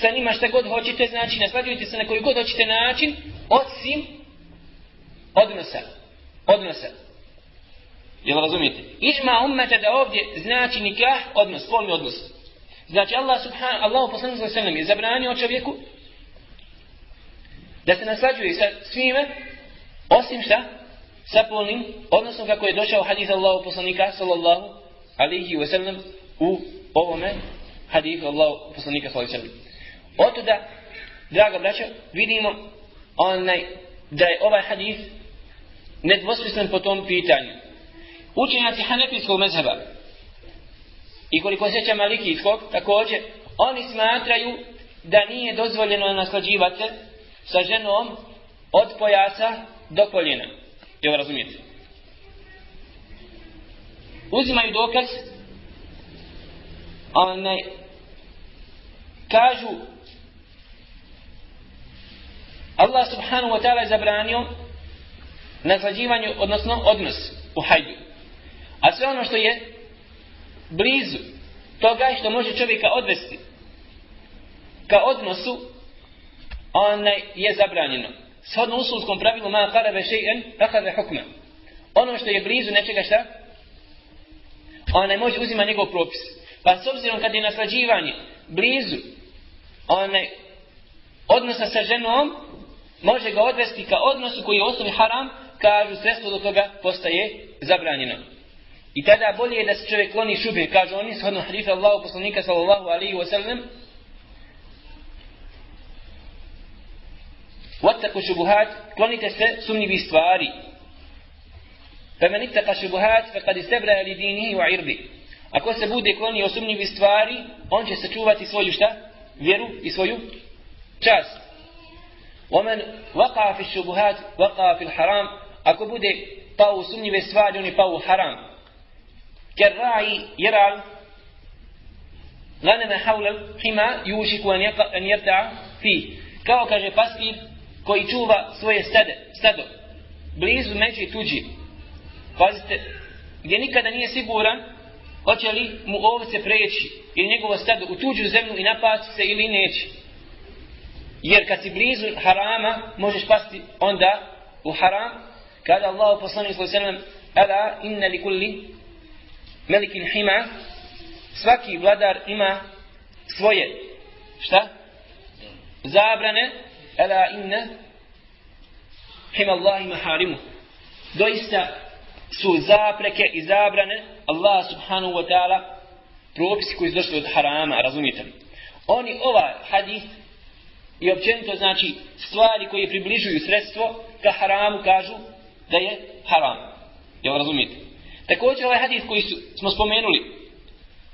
sa njima šta god hoćete, znači nasladujte se na koji god hoćete način, osim odnosa. Odnosa. Jel razumijete? Ižma ummeta da ovdje znači nikah, odnos, polni odnos. Znači Allah subhanahu, Allah poslanu sallallahu alejhi je zabranio čovjeku da se naslađuje sa svime osim šta? Sa polnim odnosom kako je došao hadis Allahu poslanika sallallahu alejhi ve sellem u ovome hadisu Allahu poslanika sallallahu alihi wasallam. Otuda, draga braćo, vidimo onaj da je ovaj hadis nedvosmislen po tom pitanju. Učenjaci hanefijskog mezheba i koliko seća malikijskog također oni smatraju da nije dozvoljeno naslađivati se sa ženom od pojasa do koljena. Jel razumijete? Uzimaju dokaz onaj kažu Allah subhanahu wa ta'ala je zabranio naslađivanje, odnosno odnos u hajdu A sve ono što je blizu toga što može čovjeka odvesti ka odnosu, onaj je zabranjeno. Shodno usulskom pravilu ma karave še'en, takave hukme. Ono što je blizu nečega šta? Onaj može uzima njegov propis. Pa s obzirom kad je naslađivanje blizu onaj odnosa sa ženom, može ga odvesti ka odnosu koji je osnovi haram, kažu sredstvo do toga postaje zabranjeno. I tada bolje je da se čovjek kloni šube, kažu oni, shodno hadife Allahu poslanika sallallahu alaihi wa sallam, Vattaku šubuhat, klonite se sumnjivi stvari. Femen ittaka šubuhat, fe kad istebra li dinihi wa irbi. Ako se bude klonio sumnjivi stvari, on će sačuvati svoju šta? Vjeru i svoju čast. ومن وقع في الشبهات وقع في الحرام اكو بودي باو سني بسواد وني باو حرام كالراعي يرعى غنم حول الحما يوشك ان يقع ان يبدع فيه كاو كاجي باسكي كوي تشوفا سوي ستاد ستاد بليز ماشي توجي بازت gdje nikada nije siguran hoće li mu ovce preći ili njegovo stado u tuđu zemlju i napasti se ili neće jer kad si blizu harama možeš pasti onda u haram kada Allah poslani sallam ala inna li kulli Melikin Hima, svaki vladar ima svoje, šta? Zabrane, ela inna hima Allahi maharimu. Doista su zapreke i zabrane Allah subhanahu wa ta'ala propisi koji su došli od harama, razumijete li? Oni ovaj hadith i općenito znači stvari koje približuju sredstvo ka haramu kažu da je haram. Jel razumijete? Također ovaj hadis koji su, smo spomenuli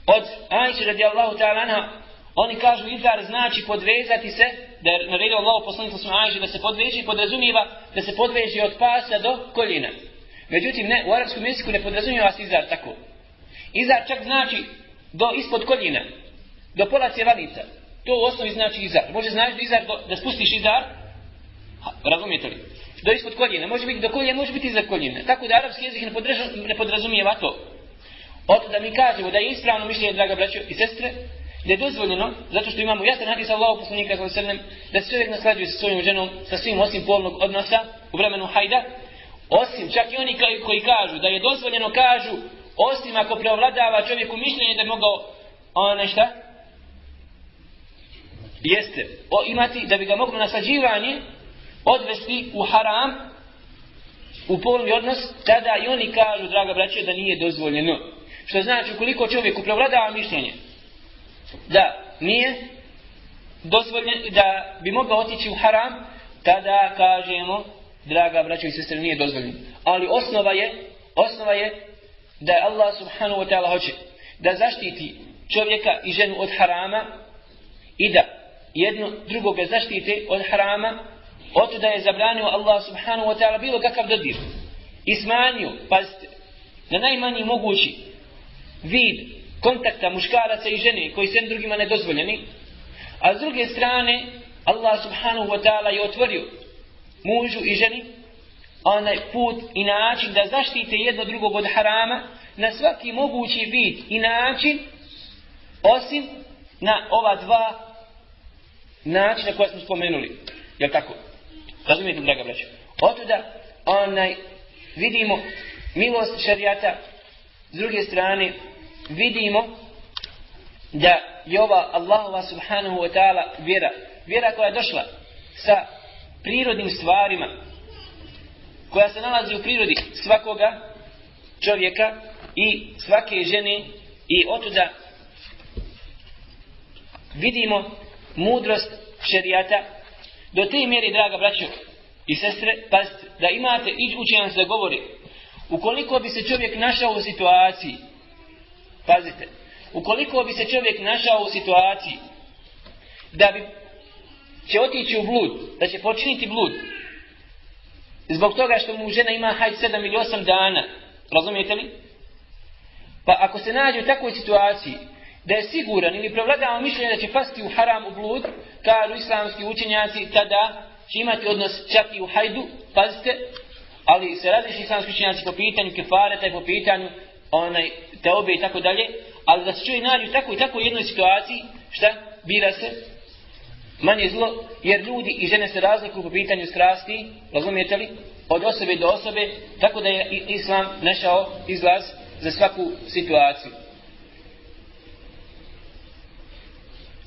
od Ajše radijallahu ta'ala anha, Oni kažu izar znači podvezati se, da je naredio Allah poslanik sa Ajši da se podveži, podrazumijeva da se podveži od pasa do koljena. Međutim, ne, u arapskom jeziku ne podrazumijeva se izar tako. Izar čak znači do ispod koljena, do pola cjevanica. To u osnovi znači izar. Može znači da, izar, do, da spustiš izar, ha, razumijete li? Do ispod koljena, može biti do koljena, može biti iza koljena. Tako da arapski jezik ne, ne podrazumijeva to. Oto da mi kažemo da je ispravno mišljenje, draga braćo i sestre, da je dozvoljeno, zato što imamo jasan hadis Allahu poslanika sallallahu alejhi da se čovjek naslađuje sa svojom ženom sa svim osim polnog odnosa u vremenu hajda, osim čak i oni koji, koji kažu da je dozvoljeno kažu osim ako preovladava čovjeku mišljenje da je mogao ono šta jeste. O, imati da bi ga moglo naslađivanje odvesti u haram u polni odnos tada i oni kažu draga braće da nije dozvoljeno. Što znači koliko čovjeku preovladava mišljenje da nije dozvoljen, da bi mogao otići u haram, tada kažemo, draga braćo i sestre, nije dozvoljeno. Ali osnova je, osnova je da Allah subhanahu wa ta'ala hoće da zaštiti čovjeka i ženu od harama i da jedno drugoga zaštite od harama, od da je zabranio Allah subhanahu wa ta'ala bilo kakav dodir i smanjio, pazite, na najmanji mogući vid kontakta muškaraca i žene koji se drugima nedozvoljeni, a s druge strane Allah subhanahu wa ta'ala je otvorio mužu i ženi onaj put i način da zaštite jedno drugog od harama na svaki mogući vid i način osim na ova dva načina koje smo spomenuli. Je tako? Razumijete, draga braća? Otuda onaj vidimo milost šarijata s druge strane vidimo da je ova Allahova subhanahu wa ta'ala vjera, vjera koja je došla sa prirodnim stvarima, koja se nalazi u prirodi svakoga čovjeka i svake žene i otuda vidimo mudrost šerijata do te mjeri, draga braćo i sestre, pazite, da imate i učenjac da govori ukoliko bi se čovjek našao u situaciji Pazite, ukoliko bi se čovjek našao u situaciji da bi će otići u blud, da će počiniti blud, zbog toga što mu žena ima hajt sedam ili osam dana, razumijete li? Pa ako se nađe u takvoj situaciji, da je siguran ili prevladava mišljenje da će pasti u haram u blud, kažu islamski učenjaci, tada će imati odnos čak i u hajdu, pazite, ali se različni islamski učenjaci po pitanju kefareta i po pitanju onaj teobe i tako dalje, ali da se čuje nađu u takvoj i takvoj jednoj situaciji, šta? Bira se manje zlo, jer ljudi i žene se razlikuju po pitanju strasti, razumijete li? Od osobe do osobe, tako da je Islam našao izlaz za svaku situaciju.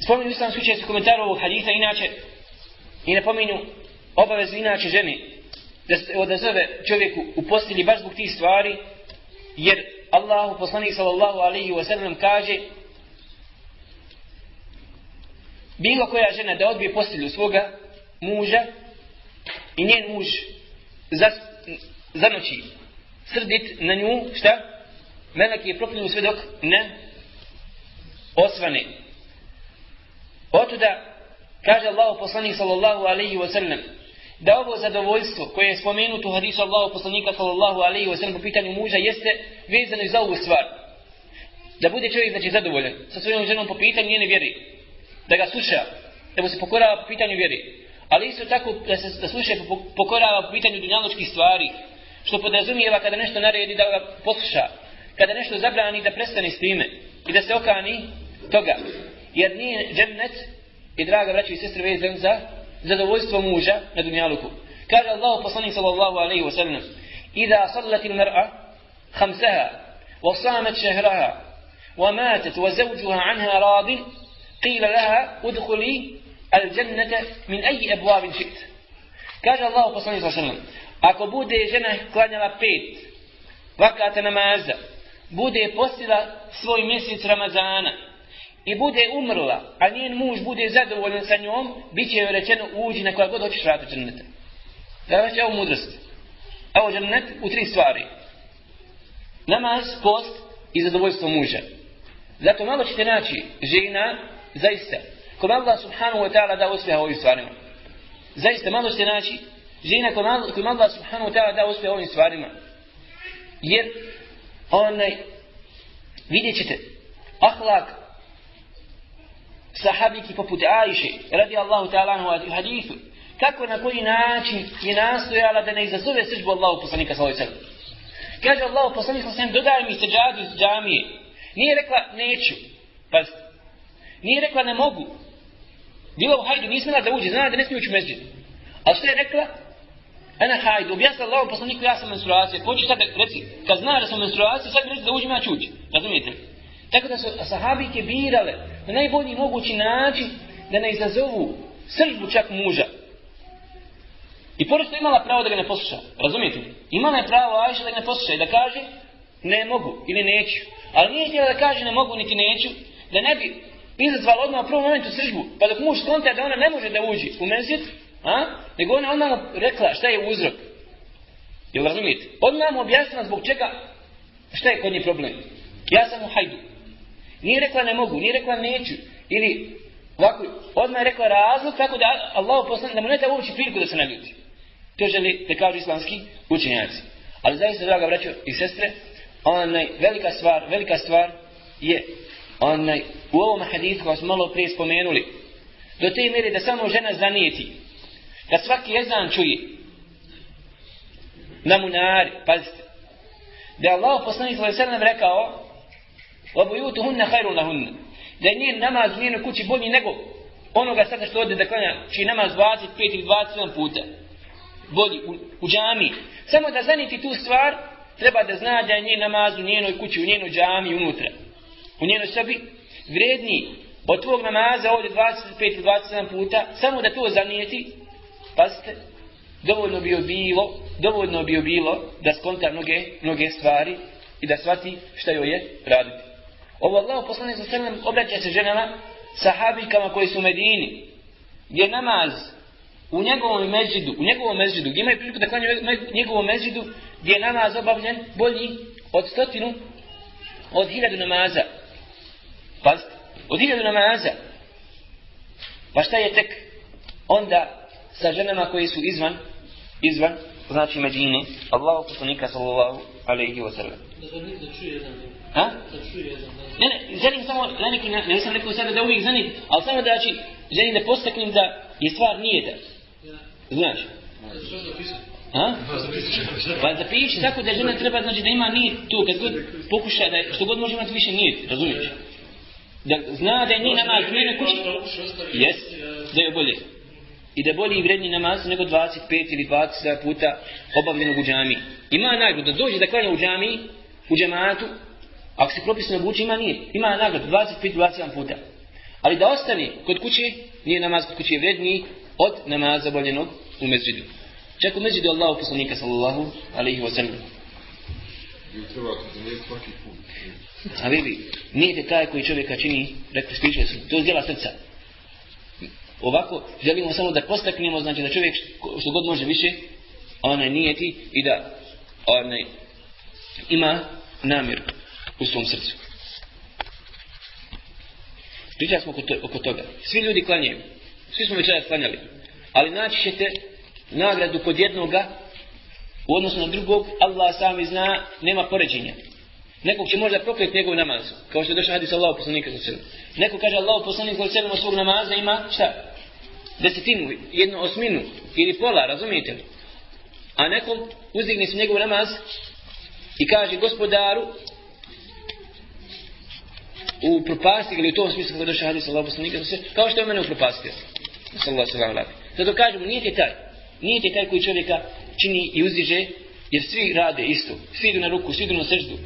Spominju islamski učenjaci su komentaru ovog haditha, inače, i napominju obavezu inače žene, da se odazove čovjeku u postelji baš zbog tih stvari, jer Allahu poslanik sallallahu alaihi wa sallam kaže bilo koja žena da odbije postelju svoga muža i njen muž za, za noći srdit na nju, šta? Melek je proklinu sve dok ne osvane. Otuda kaže Allahu poslanik sallallahu alaihi wa sallam da ovo zadovoljstvo koje je spomenuto u hadisu Allahu poslanika sallallahu alaihi wa sallam po pitanju muža jeste vezano za ovu stvar. Da bude čovjek znači zadovoljan sa svojom ženom po pitanju njene vjeri. Da ga sluša, da mu se pokorava po pitanju vjeri. Ali isto tako da se da sluša po, pokorava po pitanju dunjaločkih stvari. Što podrazumijeva kada nešto naredi da ga posluša. Kada nešto zabrani da prestane s time. I da se okani toga. Jer nije džennet i draga braći i sestre vezan za zadovoljstvo muža na dunjaluku. Kaže Allah poslanik sallallahu alaihi wa sallam Iza sallati l-mar'a khamsaha wa samet šehraha wa matet wa zawđuha anha radin udhuli al jannata min aji ebuavin šit. Kaže Allah poslanik sallallahu alaihi wa sallam Ako bude žena klanjala pet vakata namaza bude postila svoj mjesec Ramazana i bude umrla, a njen muž bude zadovoljan sa njom, bit će joj rečeno uđi na koja god hoćeš vrata dženneta. Da već ovo mudrost. Evo džennet u tri stvari. Namaz, post i zadovoljstvo muža. Zato malo ćete naći žena zaista, kome Allah subhanahu wa ta'ala da uspjeha ovim stvarima. Zaista, malo ćete naći žena kome Allah subhanahu wa ta'ala da uspjeha ovim stvarima. Jer, onaj, vidjet ćete, ahlak sahabiki poput Ajše, radi Allahu ta'ala anhu u hadithu, kako na koji način je nastojala da ne izazove sržbu Allahu poslanika sa ovoj celom. Kaže Allahu poslanik sa ovoj dodaj mi seđadu iz džamije. Nije rekla neću. Pazite. Nije rekla ne mogu. Bila u hajdu, nije smjela da uđe, zna da ne smije ući u mezđid. A što je rekla? Ena hajdu, objasnila Allahu poslaniku, ja sam menstruacija. Pođi sad, reci, kad zna da sam menstruacija, sad mi reci da uđem, ja ću uđi. Razumijete? Tako da su sahabike birale na najbolji mogući način da ne izazovu sržbu čak muža. I pored što imala pravo da ga ne posluša. Razumijete? Imala je pravo Ajša da ga ne posluša i da kaže ne mogu ili neću. Ali nije htjela da kaže ne mogu niti neću, da ne bi izazvala odmah u prvom momentu sržbu, pa dok muž skonta da ona ne može da uđi u mezit, a? nego ona odmah rekla šta je uzrok. Jel razumijete? Odmah mu objasnila zbog čega, šta je kod nje problem. Ja sam u hajdu. Nije rekla ne mogu, nije rekla neću. Ili ovako, odmah je rekla razlog tako da Allah poslani, da mu ne da uopće priliku da se naljuti. To želi da kažu islamski učenjaci. Ali zaista, draga braćo i sestre, onaj velika stvar, velika stvar je onaj, u ovom hadithu koja smo malo prije spomenuli, do te mjere da samo žena zanijeti, da svaki jezan čuje, na munari, pazite, da je Allah poslanik svoj rekao, Wa buyutuhunna hajru na da je njen namaz u njenoj kući bolji nego onoga sada što ode da klanja, čiji namaz 25 ili 27 puta, bolji u, u džami. Samo da zaniti tu stvar, treba da zna da je njen namaz u njenoj kući, u njenoj džami, unutra. U njenoj sobi. Vredni od tvog namaza ovdje 25 ili 27 puta, samo da to zanijeti, pazite, dovoljno bi bilo, dovoljno bi bilo da skonta mnoge, mnoge stvari i da shvati šta joj je raditi. Ovo Allah poslanik sa sallam obraća se ženama, sahabikama koji su u Medini, gdje namaz u njegovom mezidu, u njegovom mezidu, gdje imaju priliku da klanju njegovom mezidu, gdje je namaz obavljen bolji od stotinu, od hiljadu namaza. Pazite, od hiljadu namaza. Pa šta je tek onda sa ženama koji su izvan, izvan, znači Medine, Allahu poslanika sallallahu alaihi wa sallam. Da čuje jedan Ha? Da čuje jedan Ne, ne, želim samo, ne, neki, ne, ne sam rekao sada da uvijek zanim, ali samo da ću, želim da postaknem da je stvar nije da. Znaš? Ha? Pa zapiši tako da žena treba znači da ima nije tu, kad god pokuša da što god može imati više nije, razumiješ? da zna da je njih namaz u njenoj kući, jes, da je bolje. I da bolji i vredni namaz nego 25 ili 20 puta obavljenog u džami. Ima nagradu da dođe da klanja u džami, u džematu, ako se propisno obuči, ima nije. Ima nagradu 25-27 puta. Ali da ostane kod kuće, nije namaz kod kuće vredniji od namaza obavljenog u mezđidu. Čak u mezđidu Allahu poslanika sallallahu alaihi wa sallam. A vidi, nije te taj koji čovjeka čini, rekli spiče su, to je djela srca. Ovako, želimo samo da postaknemo, znači da čovjek što god može više, onaj nijeti i da onaj ima namir u svom srcu. Pričali smo oko, to, oko toga. Svi ljudi klanjaju. Svi smo večeras klanjali. Ali naći ćete nagradu kod jednoga u odnosu na drugog, Allah sami zna, nema poređenja. Nekog će možda prokleti njegov namaz. Kao što je došao hadis Allahu poslanika za sebe. Neko kaže Allahu poslanik za sebe svog namaza ima šta? Desetinu, jednu osminu ili pola, razumijete li? A nekom uzdigne se njegov namaz i kaže gospodaru u propasti ili u tom smislu kada došao hadis Allahu poslanika za kao što je mene upropastio. Sallallahu sallam alaihi. Zato kažemo, nije ti taj. Nije ti taj koji čovjeka čini i uzdiže, jer svi rade isto. Svi idu na ruku, svi idu na seždu.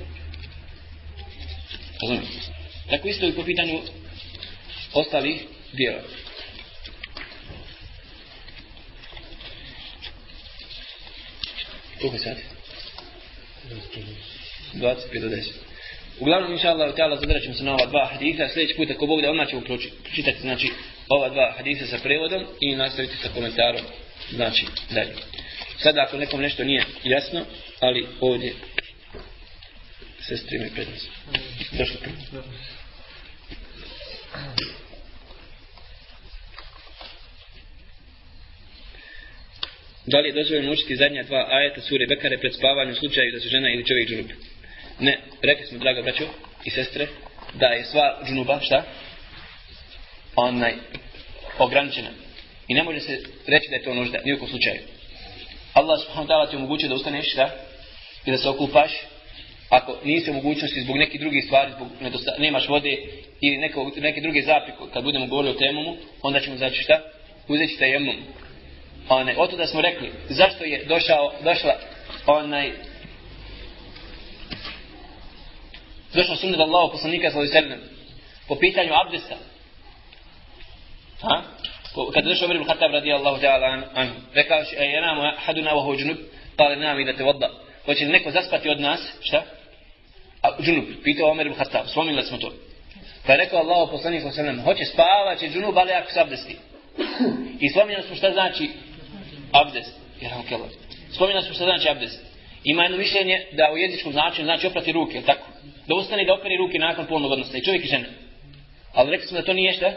Razumijem. Tako isto i po pitanju ostalih djela. Koliko sad? sati? 25 do 10. Uglavnom, inša Allah, ta'ala, zadrat se na ova dva hadisa. Sljedeći put, ako Bog da, odmah ćemo pročitati, znači, ova dva hadisa sa prevodom i nastaviti sa komentarom, znači, dalje. Sada, ako nekom nešto nije jasno, ali ovdje se imaju prednost. Došli prvo. Da li je dozvoljeno učiti zadnja dva ajeta sure Bekare pred spavanjem u slučaju da su žena ili čovjek džunup? Ne, rekli smo, draga braćo i sestre, da je sva džunuba, šta? Onaj, ograničena. I ne može se reći da je to nužda, nijekom slučaju. Allah subhanahu wa ta'ala ti omogućuje da ustaneš, šta? I da se okupaš, ako nisi u mogućnosti zbog nekih drugih stvari, zbog nedosta, nemaš vode ili neko, neke druge zapreke, kad budemo govorili o temomu, onda ćemo znači šta? Uzeti ćete onaj, oto da smo rekli, zašto je došao, došla onaj, došla sunnet Allahu poslanika sallallahu alejhi ve sellem po pitanju abdesta. Ha? Kad došao Umar ibn Khattab radijallahu ta'ala an, rekao je, "Ja nam haduna wa huwa junub." Qala nam ida vodda. Hoće li neko zaspati od nas? Šta? A junub, pitao Umar ibn Khattab, spomnili smo to. Pa je rekao Allahu poslanik sallallahu alejhi ve sellem, hoće spavati junub, ali ako se abdesti. I spominjali smo šta znači abdest. Jer vam kelo. Spominjali smo šta znači abdest. Ima jedno mišljenje da u jezičkom značenju znači oprati ruke, tako? Da ustane i da operi ruke nakon polnog odnosa. I čovjek i žena. Ali rekli smo da to nije šta?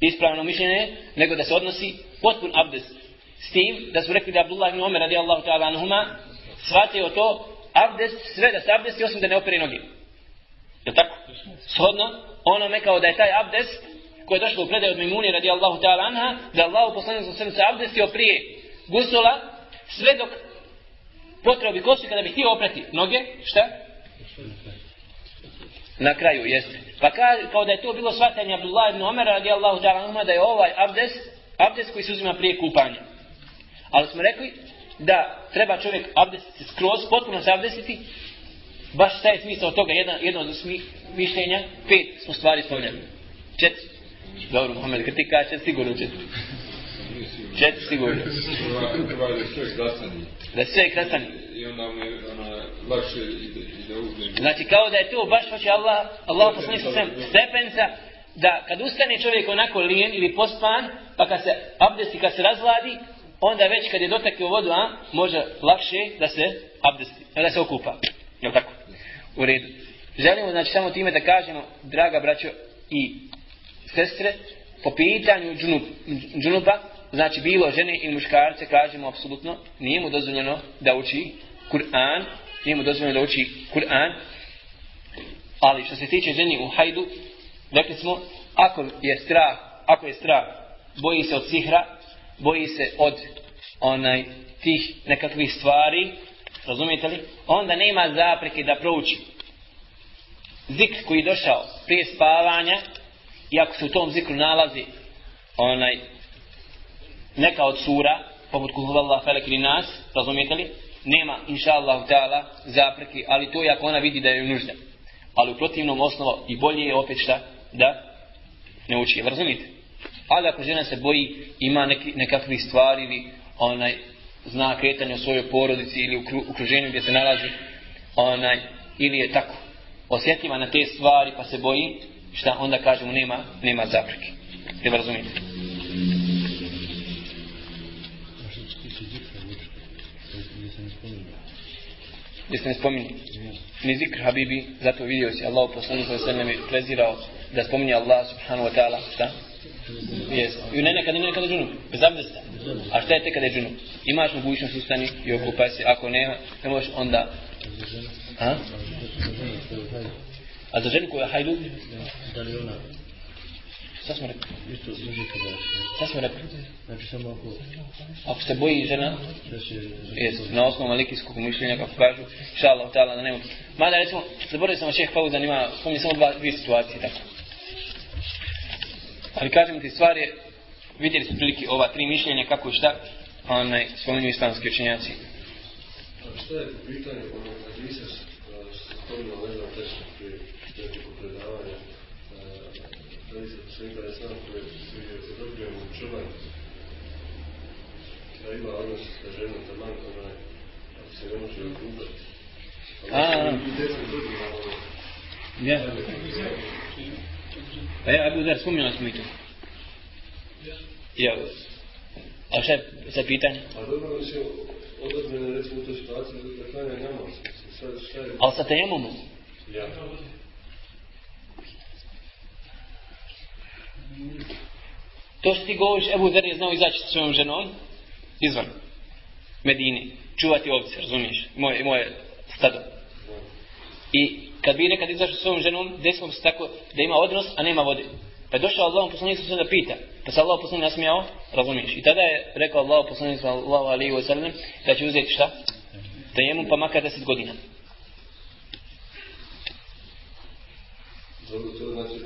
Ispravno mišljenje, nego da se odnosi potpun abdest. S tim da su rekli da Abdullah ibn Omer radijallahu ta'ala anuhuma shvatio to abdest, sve da se abdesti osim da ne operi noge. Je tako? Shodno, ono kao da je taj abdest koje je došlo u predaju od Mimuni radijallahu ta'ala anha, da Allah poslanik sa srce abdestio prije gusula, sve dok potrao bi kosu kada bi htio oprati noge, šta? Na kraju, jeste. Pa ka, kao da je to bilo shvatanje Abdullah ibn Omer radijallahu ta'ala anha, da je ovaj abdest, abdest koji se uzima prije kupanja. Ali smo rekli da treba čovjek abdestiti skroz, potpuno se abdestiti, baš šta je smisao toga, jedna, jedno od mišljenja, pet smo stvari spomenuli. Četiri. Dobro, Mohamed, kad ti kaže sigurno četiri. Četiri sigurno. Da sve krasani. Da sve krasani. I onda mu je ona, lakše i da, i da uzme. Znači kao da je to baš hoće Allah, Allah poslani sa sem stepenca, da kad ustane čovjek onako lijen ili pospan, pa kad se abdesti, kad se razvladi, onda već kad je dotakio vodu, a, može lakše da se abdesti, da se okupa. Je tako? U redu. Želimo, znači, samo time da kažemo, draga braćo i sestre, po pitanju džunub, džunuba, znači bilo žene i muškarce, kažemo apsolutno, nije mu dozvoljeno da uči Kur'an, nije mu dozvoljeno da uči Kur'an, ali što se tiče ženi u hajdu, rekli smo, ako je strah, ako je strah, boji se od sihra, boji se od onaj tih nekakvih stvari, razumijete li, onda nema zapreke da prouči. Zik koji je došao prije spavanja, i ako se u tom zikru nalazi onaj neka od sura poput kuhuvallah felek ili nas razumijete li? Nema inša Allah ta'ala zapreki ali to je ako ona vidi da je nužda. Ali u protivnom osnovu i bolje je opet šta? Da ne uči razumijete? Ali ako žena se boji ima neki, nekakve stvari ili onaj zna kretanje u svojoj porodici ili u okruženju gdje se nalazi onaj ili je tako osjetljiva na te stvari pa se boji šta onda kažemo nema nema zapreke. Jel razumijete? Jeste ne spominje? Ni zikr Habibi, zato vidio si Allah poslanu sa se nam je prezirao da spominje Allah subhanahu wa ta'ala, šta? Jes. I ne nekad, ne nekada džunup, bez abdesta. A šta je te kada je džunup? Imaš mogućnost ustani i okupaj se, ako nema, ne možeš onda... Ha? A za ženu koja je hajdu? Da li ona? Šta smo rekli? Isto duže kada Šta smo rekli? Znači samo ako... Ako se boji žena? Da će... Jes, na osnovu malikijskog mišljenja, kako kažu, šala, tala, da nema... Mada recimo, zaboravio sam šeh Fauzan ima, spomni samo dva, dvije situacije, tako. Ali kažem ti stvari, vidjeli su prilike ova tri mišljenja, kako i šta, onaj, spominju islamski učenjaci. A šta je pitanje, ono, kad nisam spomnio, ne znam, teško prije, nekoliko predavanja da li se poslanika je sam koji je zadobio mu čuvan da ima odnos sa ženom taman onaj ako se ne može okupati A, ja. Pa ja, Abu Dar, spomnio smo i to. Ja. A šta je sa pitanje? A dobro da se odazmene recimo u toj situaciji da klanja namaz. Je? Ali sa tejemomom? Ja. To što ti govoriš, Ebu Zer je znao izaći sa svojom ženom, izvan Medine, čuvati ovce, razumiješ, moje, moje stado. I kad bi nekad izašao s svojom ženom, desilo se tako da ima odnos, a nema vode. Pa je došao Allah poslanik se da pita. Pa se Allah poslanik nasmijao, razumiješ. I tada je rekao Allah poslanik sallallahu alaihi wa sallam da će uzeti šta? Da jemu pa makar deset godina. Znači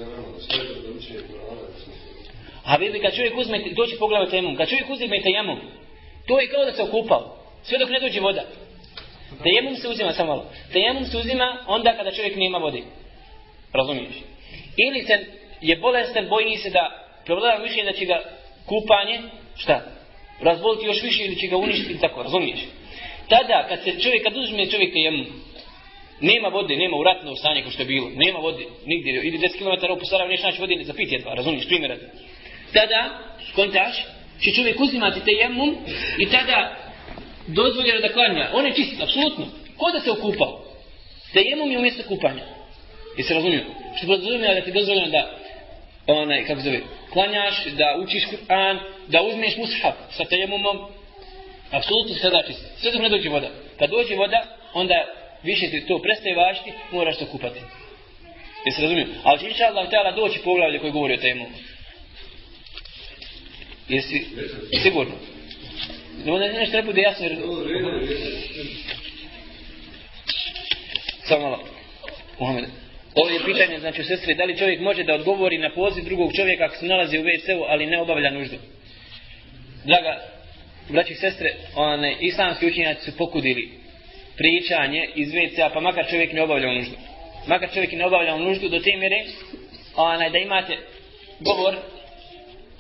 A vidi, kad čovjek uzme, doći pogledaj temom, kad čovjek uzme tejemom, to je kao da se okupao, sve dok ne dođe voda. Tejemom se uzima samo malo. Tejemom se uzima onda kada čovjek nema vode. Razumiješ? Ili se je bolestan, boji se da prevladava mišljenje da će ga kupanje, šta? Razboliti još više ili će ga uništiti tako, razumiješ? Tada, kad se čovjek, kad uzme čovjek tejemom, nema vode, nema u ratno stanje kao što je bilo, nema vode, nigdje, Ili 10 km u Sarajevo, neće naći vode za pit jedva, razumiješ, primjer Tada, skontaš će čovjek uzimati tejemum i tada dozvoljeno da klanja. On je čist, apsolutno. Ko da se okupao? Tejemum je umjesto kupanja. Je se razumiju? Što podrazumije da ti dozvoljeno da onaj, kako zove, klanjaš, da učiš Kur'an, da uzmeš mushaf sa tejemumom, apsolutno se da čist. Sve dok ne dođe voda. Kad dođe voda, onda više ti to prestaje važiti, moraš se kupati. se razumio? Ali će inša Allah doći poglavlje koji govori o temu. Jesi sigurno? No, ne, nešto ne bude jasno jer... Samo malo. Muhammed. Ovo je pitanje, znači, sestri, da li čovjek može da odgovori na poziv drugog čovjeka ako se nalazi u WC-u, ali ne obavlja nuždu? Draga, braći sestre, one, islamski učenjaci su pokudili pričanje iz WC-a, pa makar čovjek ne obavlja nuždu. Makar čovjek ne obavlja nuždu do te mjere, onaj, da imate govor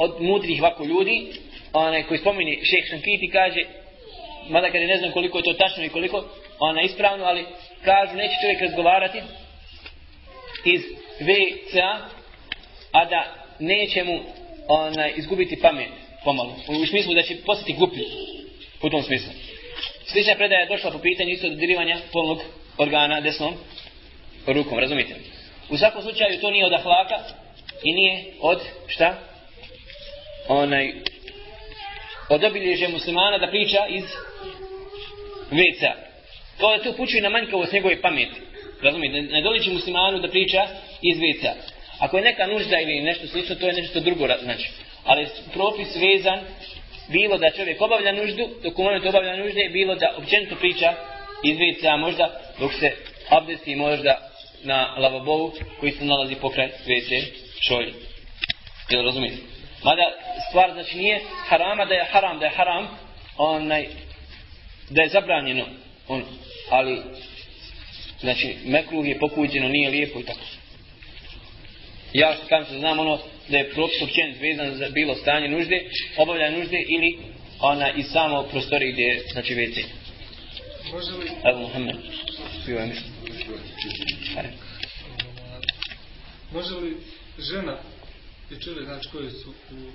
od mudrih ovako ljudi, onaj koji spomini šeheh Šankiti kaže, mada kada ne znam koliko je to tačno i koliko, ona ispravno, ali kažu neće čovjek razgovarati iz WCA, a da neće mu onaj, izgubiti pamet pomalo. U smislu da će postati glupi u tom smislu. Slična predaja je došla po pitanju isto dodirivanja polnog organa desnom rukom, razumite? U svakom slučaju to nije od ahlaka i nije od šta? Onaj, od obilježja muslimana da priča iz veca. To je to pučuje na manjkavost njegove pameti. Razumijete, ne doliči muslimanu da priča iz veca. Ako je neka nužda ili nešto slično, to je nešto drugo, znači. Ali propis vezan, bilo da čovjek obavlja nuždu, dok u momentu obavlja nužde, bilo da općenito priča iz veca, možda dok se abdesti možda na lavabovu koji se nalazi pokraj WC šolje. Jel razumijete? Mada stvar znači nije harama da je haram, da je haram, onaj, da je zabranjeno, on, ali znači mekruh je pokuđeno, nije lijepo i tako. Ja što kam se znam ono da je propis općen vezan za bilo stanje nužde, obavlja nužde ili ona iz samo prostori gdje je znači WC. Može li... Evo Muhammed. Svi ovaj mislim. Može li žena i čovjek znači koji su u,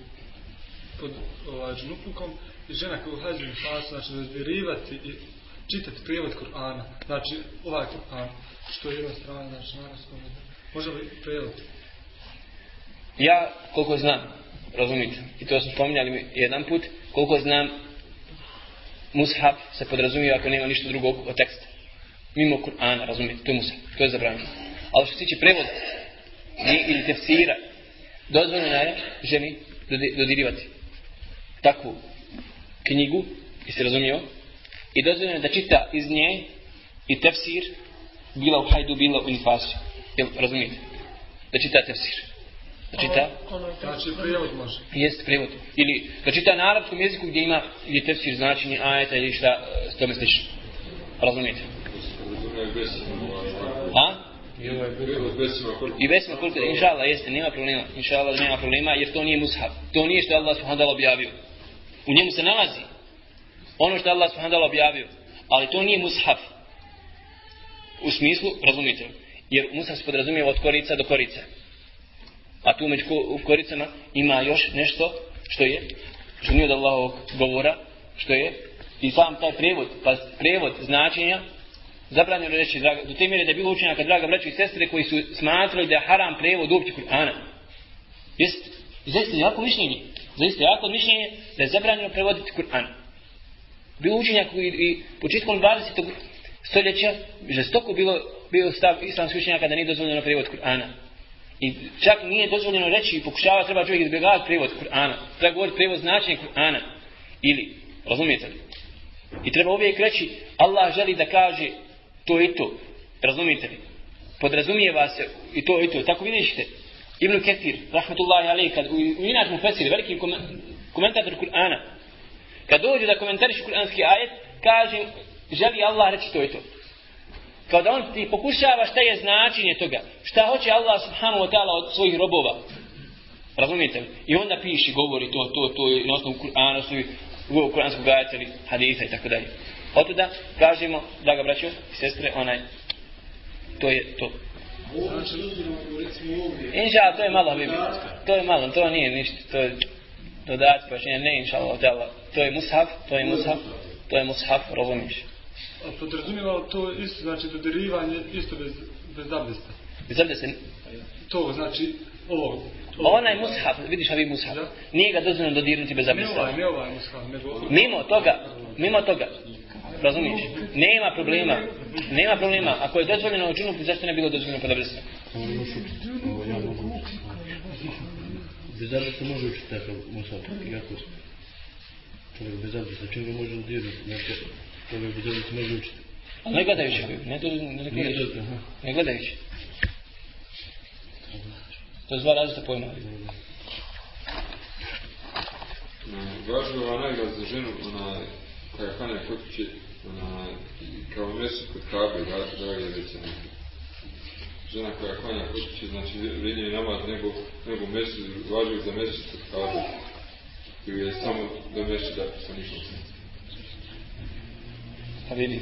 pod ovaj, džnuplukom i žena koja u fasu znači razdirivati i čitati prijevod Kur'ana znači ovaj Kur'an što je jedna strana znači naravno može li prijevod? Ja koliko znam razumite i to smo spominjali jedan put koliko znam mushaf se podrazumije ako nema ništa drugog od teksta. Mimo Kur'ana razumite to je mushaf to je zabranjeno. Ali što se tiče prevoda ili tefsira dozvoljeno je ženi dodirivati takvu knjigu, i se razumio, i dozvoljeno je da čita iz nje i tefsir, bila u hajdu, bila u nifasu. Jel, razumijete? Da čita tefsir. Da čita? Znači, prijevod može. Jest, prijevod. Ili da čita na arabskom jeziku gdje ima gdje tefsir značenje ajeta ili šta s tome slično. Razumijete? A? I besma koliko, inša Allah, jeste, nema problema, inša Allah, nema problema, jer to nije mushaf. To nije što je Allah subhanahu wa objavio. U njemu se nalazi ono što je Allah subhanahu wa objavio, ali to nije mushaf. U smislu, razumite, jer mushaf se podrazumije od korica do korice. A tu među koricama ima još nešto što je, što nije od Allahovog govora, što je, i sam taj prevod, pa prevod značenja, zabranjeno reći, draga, do te mjere da je bilo učenjaka, draga braći i sestre, koji su smatrali da je haram prevod uopće Kur'ana. Jest, zaista jako mišljenje, zaista jako mišljenje da je zabranjeno prevoditi Kur'an. Bilo učenjak i, i početkom 20. stoljeća žestoko bilo, bio stav islamskih učenjaka da nije dozvoljeno prevod Kur'ana. I čak nije dozvoljeno reći i pokušava treba čovjek izbjegavati prevod Kur'ana. Treba govoriti prevod značenja Kur'ana. Ili, razumijete li? I treba uvijek reći, Allah želi da kaže to i to. Razumite li? Podrazumijeva se i to i to. Tako vidite, Ibn Ketir, rahmetullahi alaih, kad u, u inač mu fesir, veliki komentator Kur'ana, kad dođe da komentariš kur'anski ajet, kaže, želi Allah reći to i to. Kao da on ti pokušava šta je značenje toga. Šta hoće Allah subhanahu wa ta'ala od svojih robova. Razumijete li? I onda piši, govori to, to, to, na osnovu Kur'ana, osnovu kur'anskog ajeta ili hadisa i tako dalje. Otuda kažemo, draga braćo i sestre, onaj, to je to. Inša, to je malo, Bibi. To je malo, to nije ništa, to je dodat, pa še ne, inša Allah, to je mushaf, to je mushaf, to je mushaf, razumiš. A podrazumijeva to isto, znači dodirivanje isto bez, bez abdesta. Bez abdesta? To znači ovo. Onaj mushaf, vidiš ovi mushaf, da? nije ga dozvoljeno dodirnuti bez abdesta. Ne ovaj, ne ovaj mushaf, nego... Mimo toga, mimo toga, razumiješ, nema problema, nema problema, ako je dozvoljeno u džunupu, zašto ne bilo dozvoljeno pod abdestom? Bez abdesta može učiti takav mushaf, kako čovjek bez abdesta, čim ga može dodirnuti, znači, čovjek bez abdesta može učiti. Ne gledajući, ne, to, ne, gledajući, ne gledajući. To je dva različita pojma. Važno je ona nagrada za ženu, ona koja hane kod kuće, kao mjesto kod kabe, da, da je reći žena koja klanja kod kuće, znači vrednije namaz nego, nego mjesto, važno za mjesto kod kabe. Ili je samo da mjesto da sa ništa Pa vidi.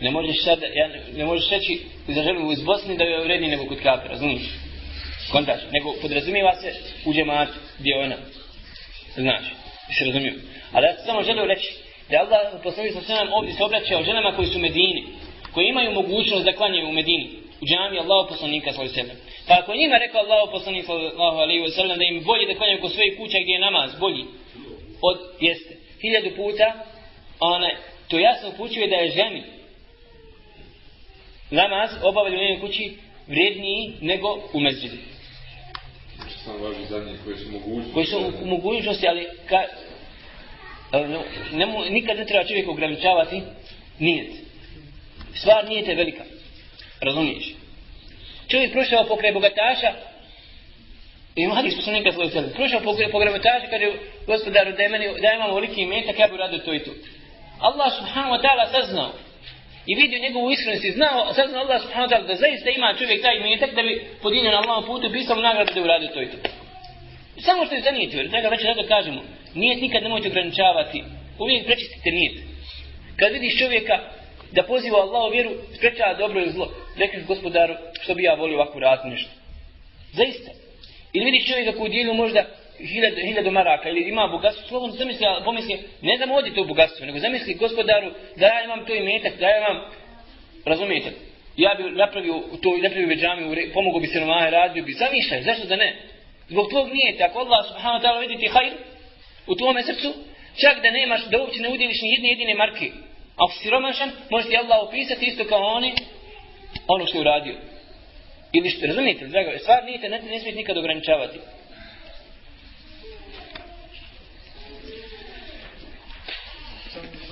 Ne možeš sad, ja, ne možeš reći za ženu iz Bosne da je vrednije nego kod kabe, razumiješ? kontač, nego podrazumijeva se u džematu gdje ona. Znači, se razumiju. Ali ja sam samo želio reći da Allah poslanik sa sve ovdje se obraća o ženama koji su u Medini, koji imaju mogućnost da klanjaju u Medini, u džami Allah poslanika sa sve. Pa ako njima rekao Allah poslanik sallallahu alaihi wa sallam da im bolje da klanjaju kod svojih kuća gdje je namaz bolji od jeste. Hiljadu puta, ona, to jasno upućuje da je ženi namaz obavljaju u njenoj kući vredniji nego u mezđidu koji su mogućnosti, ali ka, E, ne, nikad ne treba čovjek ograničavati nijet. Stvar nijete velika. Razumiješ? Čovjek prošao pokraj bogataša i mladi poslanika svoj sebe. Prošao pokraj bogataša kaže gospodaru da, meni, da imam veliki imetak, ja bi radio to i to. Allah subhanahu wa ta'ala saznao i vidio njegovu iskrenost i znao, saznao Allah subhanahu wa ta'ala da zaista ima čovjek taj imetak da bi podijelio na Allahom putu, pisao nagradu da uradio to i to. Samo što je zanijetio, jer tako već da kažemo, nijet nikad ne možete ograničavati, uvijek prečistite nijet. Kad vidiš čovjeka da poziva Allahu vjeru, sprečava dobro ili zlo, rekli gospodaru, što bi ja volio ovako raditi nešto. Zaista. Ili vidiš čovjeka koji dijelu možda hiljadu, hiljadu maraka ili ima bogatstvo, slovom zamisli, pomisli, ne da mu odi to bogatstvo, nego zamisli gospodaru da ja imam to imetak, da ja imam, razumijete, ja bi napravio to, napravio bi pomogao bi se nomahe, radio bi, zamišljaj, zašto da ne? Zbog tvojeg nijeta, ako Allah subhanahu wa ta'ala vidi ti hajr u tvome srcu, čak da nemaš, da uopće ne udjeliš ni jedne jedine marke, ako si romašan, može ti Allah opisati isto kao oni, ono što je uradio. Ili što, razumijete, drago, stvar nijeta ne, ne smijete nikad ograničavati.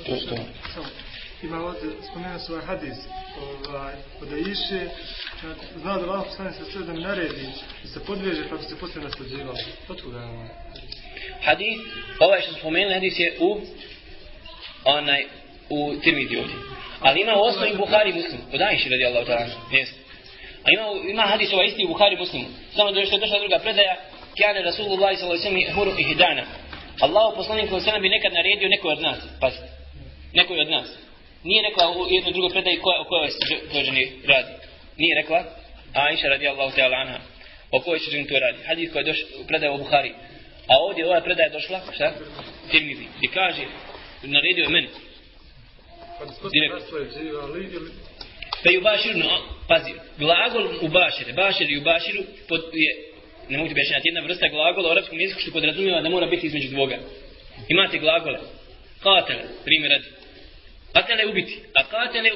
to što? Ima ovdje, spomenuo se ovaj hadis, ovaj, od Aisha, zna da Allah stane sa sve da naredi, da se podveže pa bi se poslije naslađivao. Otkuda je ovaj hadis? Ovaj što spomenuli hadis je u onaj, u Tirmidhi ovdje. Ali ima u osnovi Buhari muslim, od Aisha radi Allah ta'ala, jeste. A ima, ima hadis ovaj isti u Buhari muslimu. Samo da što je došla druga predaja, Kjane Rasulullah s.a.v. huru i hidana. Allahu poslanik s.a.v. bi nekad naredio neko od nas, pazite nekoj od nas. Nije rekla u jednoj drugoj predaji koja, o kojoj se to ženi radi. Nije rekla Aisha radi Allahu ta'ala anha. O kojoj se ženi to radi. Hadith koja je došla u predaju u Buhari. A ovdje ova predaja došla, šta? Tirmizi. I kaže, naredio je meni. Pa i ubaširu, no, pazi, glagol ubašire, bašir i ubaširu pod, je, ne mogu ti objašnjati, jedna vrsta glagola u arabskom jeziku što podrazumijeva da mora biti između dvoga. Imate glagole, Katele, primjer radi. Katele ubiti. A katele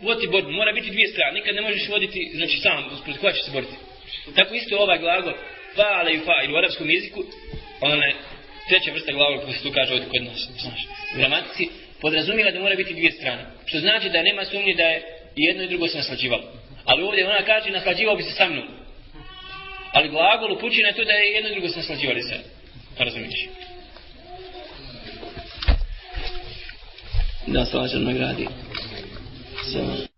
voti borbu. Mora biti dvije strane. Nikad ne možeš voditi, znači sam, protiv koja će se boriti. Tako isto ovaj glagol, fa'ale i fa'il u arapskom jeziku, ona je treća vrsta glagola kako se tu kaže ovdje kod nas, znaš, u gramatici, podrazumijeva da mora biti dvije strane. Što znači da nema sumnje da je jedno i drugo se naslađivalo. Ali ovdje ona kaže naslađivao bi se sa mnom. Ali glagol upući na to da je jedno i drugo se naslađivali se. Pa razumiješ. Da, slađan nagradi. Sve.